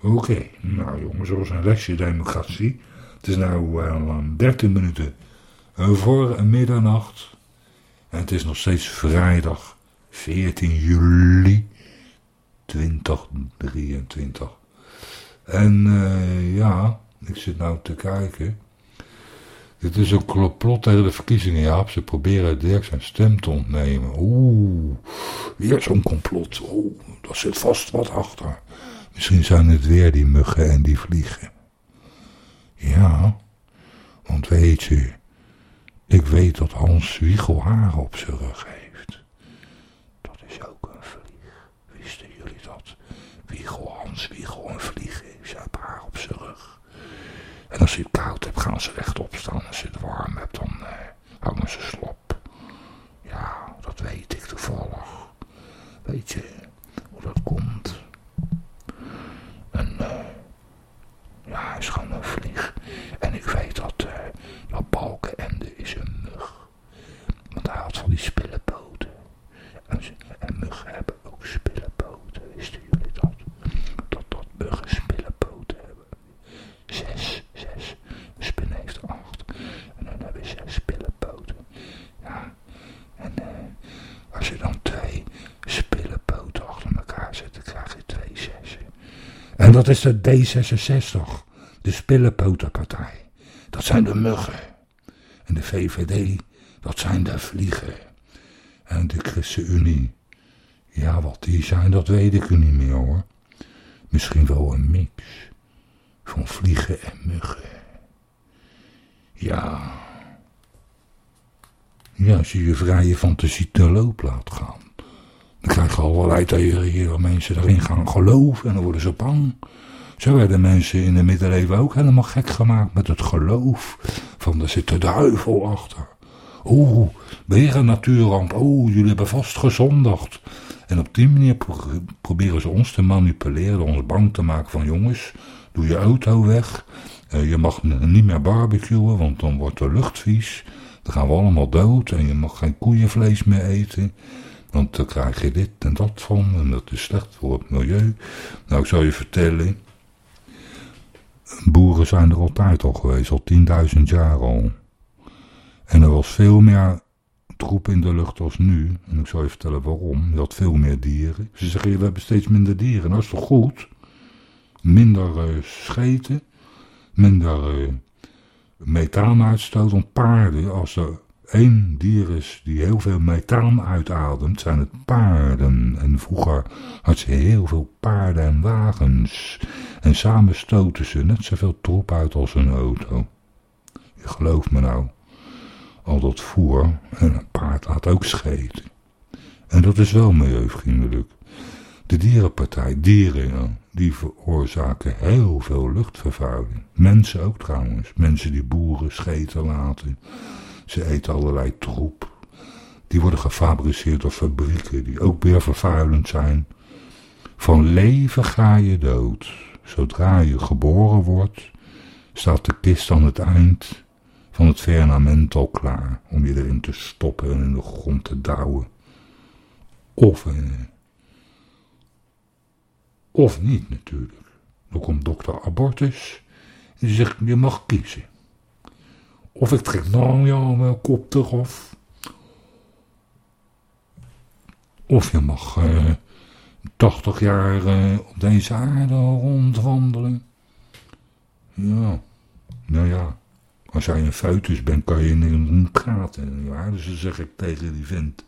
Oké, nou jongens, zoals een lesje democratie. Het is nu wel 13 minuten voor middernacht. En het is nog steeds vrijdag 14 juli 2023. En uh, ja, ik zit nou te kijken. Dit is een complot tegen de verkiezingen, ja. Ze proberen Dirk zijn stem te ontnemen. Oeh, weer zo'n complot. Oeh, daar zit vast wat achter. Misschien zijn het weer die muggen en die vliegen. Ja, want weet je, ik weet dat Hans Wiegel haar op zijn rug heeft. Dat is ook een vlieg. Wisten jullie dat? Wiegel, Hans Wiegel, een vlieg heeft. Ze hebben haar op zijn rug. En als je het koud hebt, gaan ze rechtop staan. Als je het warm hebt, dan eh, hangen ze slop. Ja, dat weet ik toevallig. Weet je hoe dat komt? En uh, ja, hij is gewoon een vlieg. En ik weet dat, uh, dat Balkenende is een mug. Want hij had van die spillepoten. En, en muggen hebben ook spillepoten, wisten jullie dat? Dat dat muggen spillepoten hebben. Zes, zes. Een spin heeft acht. En dan hebben we zes spillepoten. Ja. En uh, als je dan twee spillepoten achter elkaar zet, dan krijg je twee zessen. En dat is de D66, de Spillepotenpartij. Dat zijn de muggen. En de VVD, dat zijn de vliegen. En de ChristenUnie, ja wat die zijn, dat weet ik niet meer hoor. Misschien wel een mix van vliegen en muggen. Ja. Ja, als je je vrije fantasie te loop laat gaan. Dan krijg je allerlei theorieën mensen erin gaan geloven en dan worden ze bang. Zo werden mensen in de middeleeuwen ook helemaal gek gemaakt met het geloof. Van er zit de duivel achter. Oeh, weer een natuurramp. Oeh, jullie hebben vast gezondigd. En op die manier proberen ze ons te manipuleren, ons bang te maken van jongens, doe je auto weg. Uh, je mag niet meer barbecuen, want dan wordt de lucht vies. Dan gaan we allemaal dood en je mag geen koeienvlees meer eten. Want dan krijg je dit en dat van en dat is slecht voor het milieu. Nou, ik zal je vertellen. Boeren zijn er altijd al geweest, al 10.000 jaar al. En er was veel meer troep in de lucht als nu. En ik zal je vertellen waarom. Je had veel meer dieren. Ze zeggen, we hebben steeds minder dieren. Nou, dat is toch goed? Minder uh, scheten. Minder uh, methaanuitstoot. Want paarden, als er één dier is die heel veel methaan uitademt, zijn het paarden. En vroeger had ze heel veel paarden en wagens. En samen stoten ze net zoveel troep uit als een auto. Je gelooft me nou. Al dat voer en een paard laat ook scheten. En dat is wel milieuvriendelijk. De dierenpartij, dieren, die veroorzaken heel veel luchtvervuiling. Mensen ook trouwens. Mensen die boeren scheten laten. Ze eten allerlei troep. Die worden gefabriceerd door fabrieken die ook weer vervuilend zijn. Van leven ga je dood. Zodra je geboren wordt, staat de kist aan het eind van het firmament al klaar om je erin te stoppen en in de grond te douwen. Of, eh, of niet natuurlijk. Dan komt dokter Abortus en die zegt, je mag kiezen. Of ik trek nou ja mijn kop terug Of je mag uh, 80 jaar uh, op deze aarde rondwandelen. Ja, nou ja. Als jij een foetus bent, kan je niet praten. Ja? Dus dan zeg ik tegen die vent.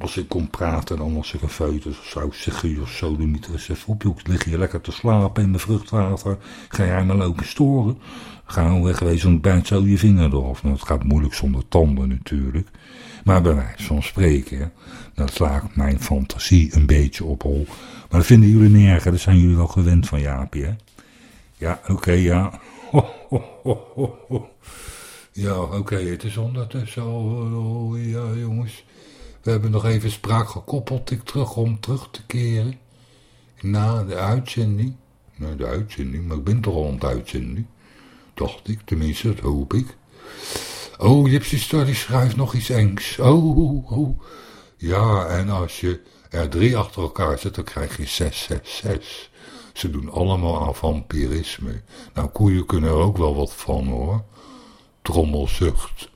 Als ik kom praten, dan als ik een foetus of zo, zeg je of zo, dan even op. Je lig je lekker te slapen in de vruchtwater. Ga jij me lopen storen? Ga we wegwezen en bijt zo je vinger eraf. Nou, het gaat moeilijk zonder tanden natuurlijk. Maar bij wijze van spreken, dan slaat mijn fantasie een beetje op hol. Maar dat vinden jullie niet erg, dat zijn jullie wel gewend van Jaapie, hè? Ja, oké, ja. Ja, oké, het is ondertussen al, oh, ja jongens. We hebben nog even spraak gekoppeld, ik terug om terug te keren. Na de uitzending. Na de uitzending, maar ik ben toch al aan het uitzending. Dacht ik, tenminste, dat hoop ik. Oh, Gypsy Study schrijft nog iets engs. Oh, oh. Ja, en als je er drie achter elkaar zet, dan krijg je 666. Ze doen allemaal aan vampirisme. Nou, koeien kunnen er ook wel wat van hoor. Trommelzucht.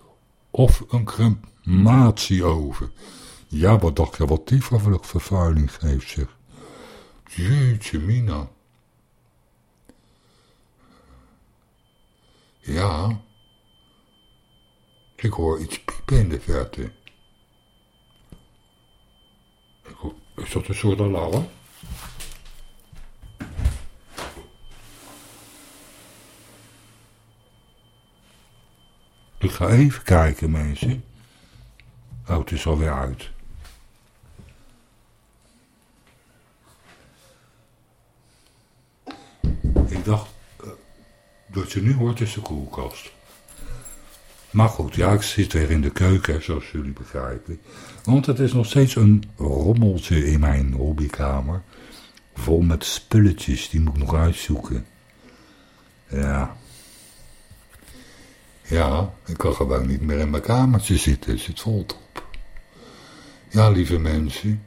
Of een crematieoven. Ja, wat dacht je wat die vervuiling geeft zeg. Jeetje mina. Ja. Ik hoor iets piepen in de verte. Is dat een soort alarm? Ik ga even kijken, mensen. Oh, het is alweer uit. Ik dacht, uh, dat je nu hoort is de koelkast. Maar goed, ja, ik zit weer in de keuken, zoals jullie begrijpen. Want het is nog steeds een rommeltje in mijn hobbykamer. Vol met spulletjes, die moet ik nog uitzoeken. Ja. Ja, ik kan gewoon niet meer in mijn kamertje zitten. Het zit vol op. Ja, lieve mensen.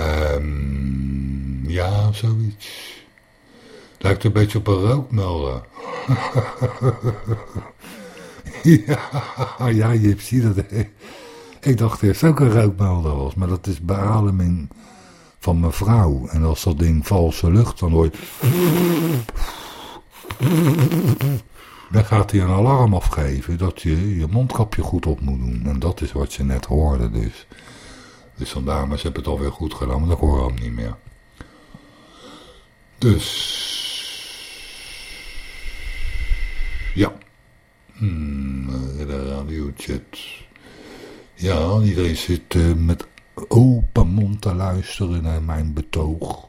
Um, ja, zoiets. Lijkt een beetje op een rookmelder. ja, ja, je ziet dat. Ik dacht eerst ook een rookmelder was, maar dat is beademing van mijn vrouw. En als dat ding valse lucht, dan hoor je... Dan gaat hij een alarm afgeven dat je je mondkapje goed op moet doen. En dat is wat je net hoorde dus. Dus maar ze hebben het alweer goed gedaan, maar ik hoor hem niet meer. Dus... Ja. Hmm, de radiochat. Ja, iedereen zit uh, met open mond te luisteren naar mijn betoog.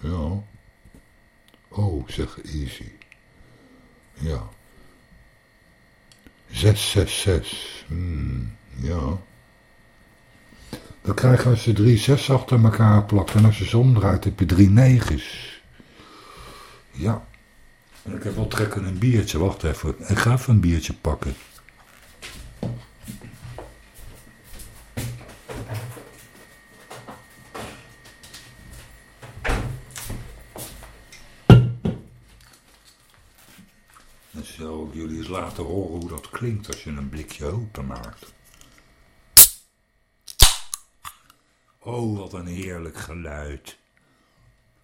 Ja. Oh, zeg Easy. Ja. 666. Hmm, ja. Dan krijg je als je drie zes achter elkaar plakt en als je zon draait heb je drie negens. Ja. Ik heb wel trek in een biertje. Wacht even. Ik ga even een biertje pakken. Dan zal ik jullie eens laten horen hoe dat klinkt als je een blikje open maakt. Oh, wat een heerlijk geluid.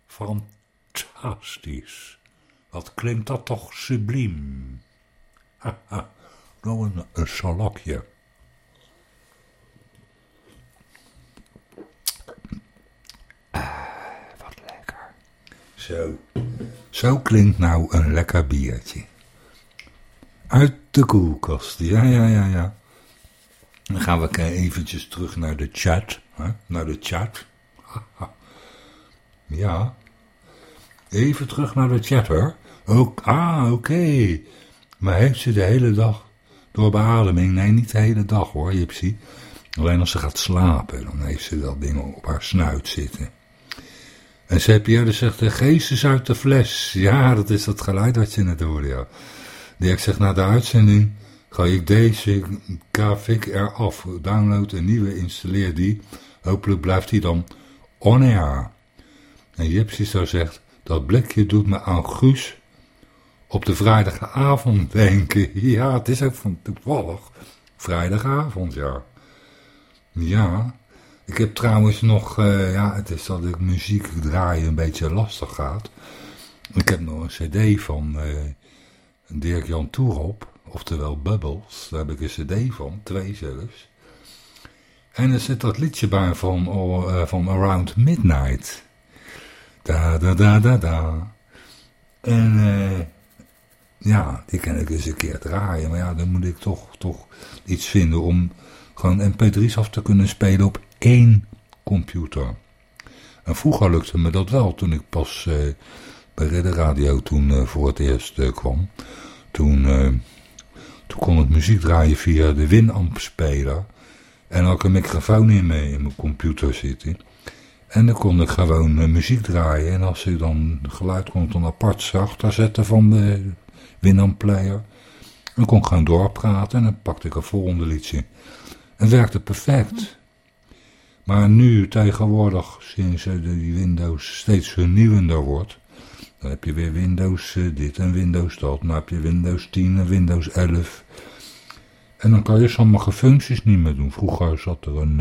Fantastisch. Wat klinkt dat toch subliem. Haha, nou een, een salakje. Ah, wat lekker. Zo. Zo klinkt nou een lekker biertje. Uit de koelkast, ja, ja, ja, ja. Dan gaan we eventjes terug naar de chat. Hè? Naar de chat. Ja. Even terug naar de chat hoor. Ook, ah, oké. Maar heeft ze de hele dag door beademing? Nee, niet de hele dag hoor, Jipsy. Alleen als ze gaat slapen, dan heeft ze dat ding op haar snuit zitten. En Sepia zegt, de geest uit de fles. Ja, dat is dat geluid wat je net hoorde, ja. Dirk zegt, na de uitzending ga ik deze KVIC eraf. Download een nieuwe, installeer die. Hopelijk blijft die dan on air. En Jipsy zo zegt, dat blikje doet me aan Guus op de vrijdagavond denken. Ja, het is ook van toevallig. Vrijdagavond, ja. Ja, ik heb trouwens nog, uh, ja, het is dat ik muziek draaien een beetje lastig gaat. Ik heb nog een cd van uh, Dirk-Jan Toerop, oftewel Bubbles. Daar heb ik een cd van, twee zelfs. En er zit dat liedje bij van, uh, van Around Midnight. Da da da da da. En ja, die kan ik eens een keer draaien. Maar ja, dan moet ik toch, toch iets vinden om gewoon mp3's af te kunnen spelen op één computer. En vroeger lukte me dat wel, toen ik pas uh, bij Redder Radio toen uh, voor het eerst kwam. Toen, toen kon ik muziek draaien via de Winamp-speler. En ik een microfoon in, in mijn computer zitten. En dan kon ik gewoon muziek draaien. En als ik dan geluid kon dan apart achter zetten van de Winamp-player. Dan kon ik gewoon doorpraten en dan pakte ik een volgende liedje. En werkte perfect. Maar nu tegenwoordig, sinds uh, die Windows steeds vernieuwender wordt, dan heb je weer Windows dit en Windows dat, dan heb je Windows 10 en Windows 11. En dan kan je sommige functies niet meer doen. Vroeger zat er een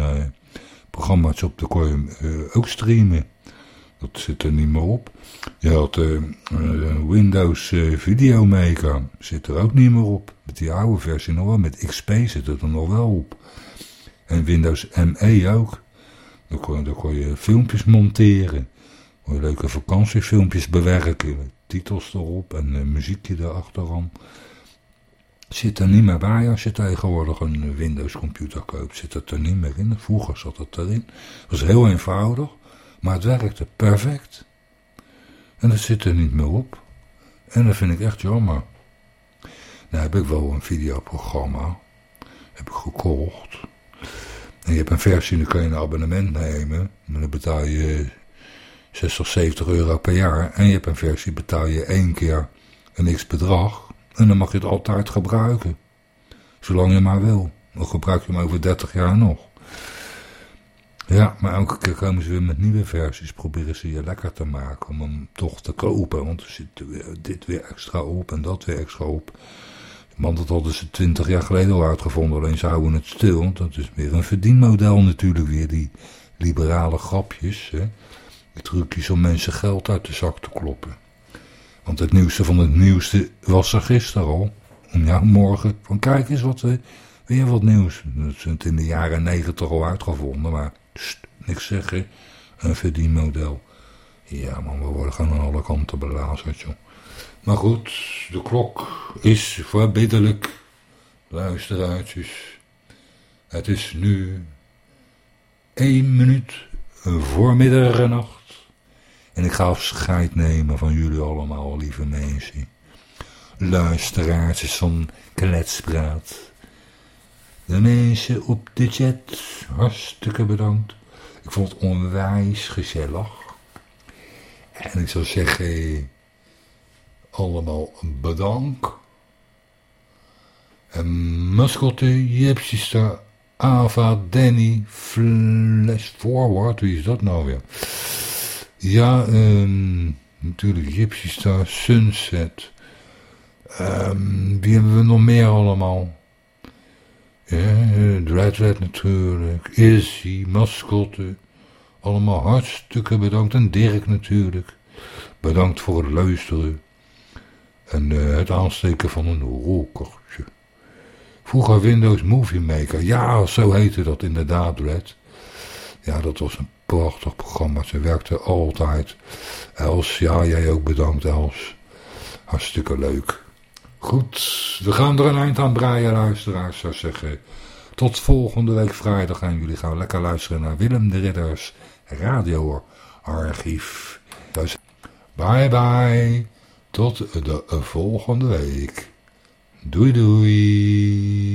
programmaatje op, de kon je ook streamen. Dat zit er niet meer op. Je had Windows Video Maker, zit er ook niet meer op. Met die oude versie nog wel, met XP zit het er nog wel op. En Windows ME ook. Dan kon, dan kon je filmpjes monteren. Kon je leuke vakantiefilmpjes bewerken. Titels erop en muziekje erachteraan. Zit er niet meer bij als je tegenwoordig een Windows computer koopt. Zit het er niet meer in. Vroeger zat het erin. Het was heel eenvoudig. Maar het werkte perfect. En dat zit er niet meer op. En dat vind ik echt jammer. Nou heb ik wel een videoprogramma. Heb ik gekocht. En je hebt een versie, dan kun je een abonnement nemen. Maar dan betaal je 60, 70 euro per jaar. En je hebt een versie, betaal je één keer een x bedrag. En dan mag je het altijd gebruiken. Zolang je maar wil. Dan gebruik je hem over 30 jaar nog. Ja, maar elke keer komen ze weer met nieuwe versies. Proberen ze je lekker te maken om hem toch te kopen. Want er zit dit weer extra op en dat weer extra op. Want dat hadden ze twintig jaar geleden al uitgevonden, alleen ze houden het stil. Dat is weer een verdienmodel natuurlijk weer, die liberale grapjes. Hè? Die trucjes om mensen geld uit de zak te kloppen. Want het nieuwste van het nieuwste was er gisteren al. Ja, morgen, van kijk eens wat, we, weer wat nieuws. Dat is het in de jaren negentig al uitgevonden, maar niks zeggen. Een verdienmodel. Ja man, we worden gewoon aan alle kanten belazerd joh. Maar goed, de klok is verbiddelijk. Luisteraartjes. Het is nu één minuut voor middernacht. En ik ga afscheid nemen van jullie allemaal, lieve mensen. Luisteraartjes van Kletspraat. De mensen op de chat, hartstikke bedankt. Ik vond het onwijs gezellig. En ik zou zeggen allemaal bedankt. En Muskelte, Jipsister, Ava, Danny, Flash Forward, wie is dat nou weer? Ja, um, natuurlijk Gypsy Sunset. Um, wie hebben we nog meer allemaal? Ja, Dreadred natuurlijk, Izzy, Mascotte. Allemaal hartstikke bedankt. En Dirk natuurlijk. Bedankt voor het luisteren en uh, het aansteken van een rokertje. Vroeger Windows Movie Maker, ja, zo heette dat inderdaad, Red. Ja, dat was een prachtig programma. Ze werkte altijd. Els, ja, jij ook bedankt Els. Hartstikke leuk. Goed, we gaan er een eind aan breien, luisteraars, zou zeggen. Tot volgende week vrijdag en jullie gaan lekker luisteren naar Willem de Ridders radioarchief. Dus bye bye, tot de volgende week. Doei doei.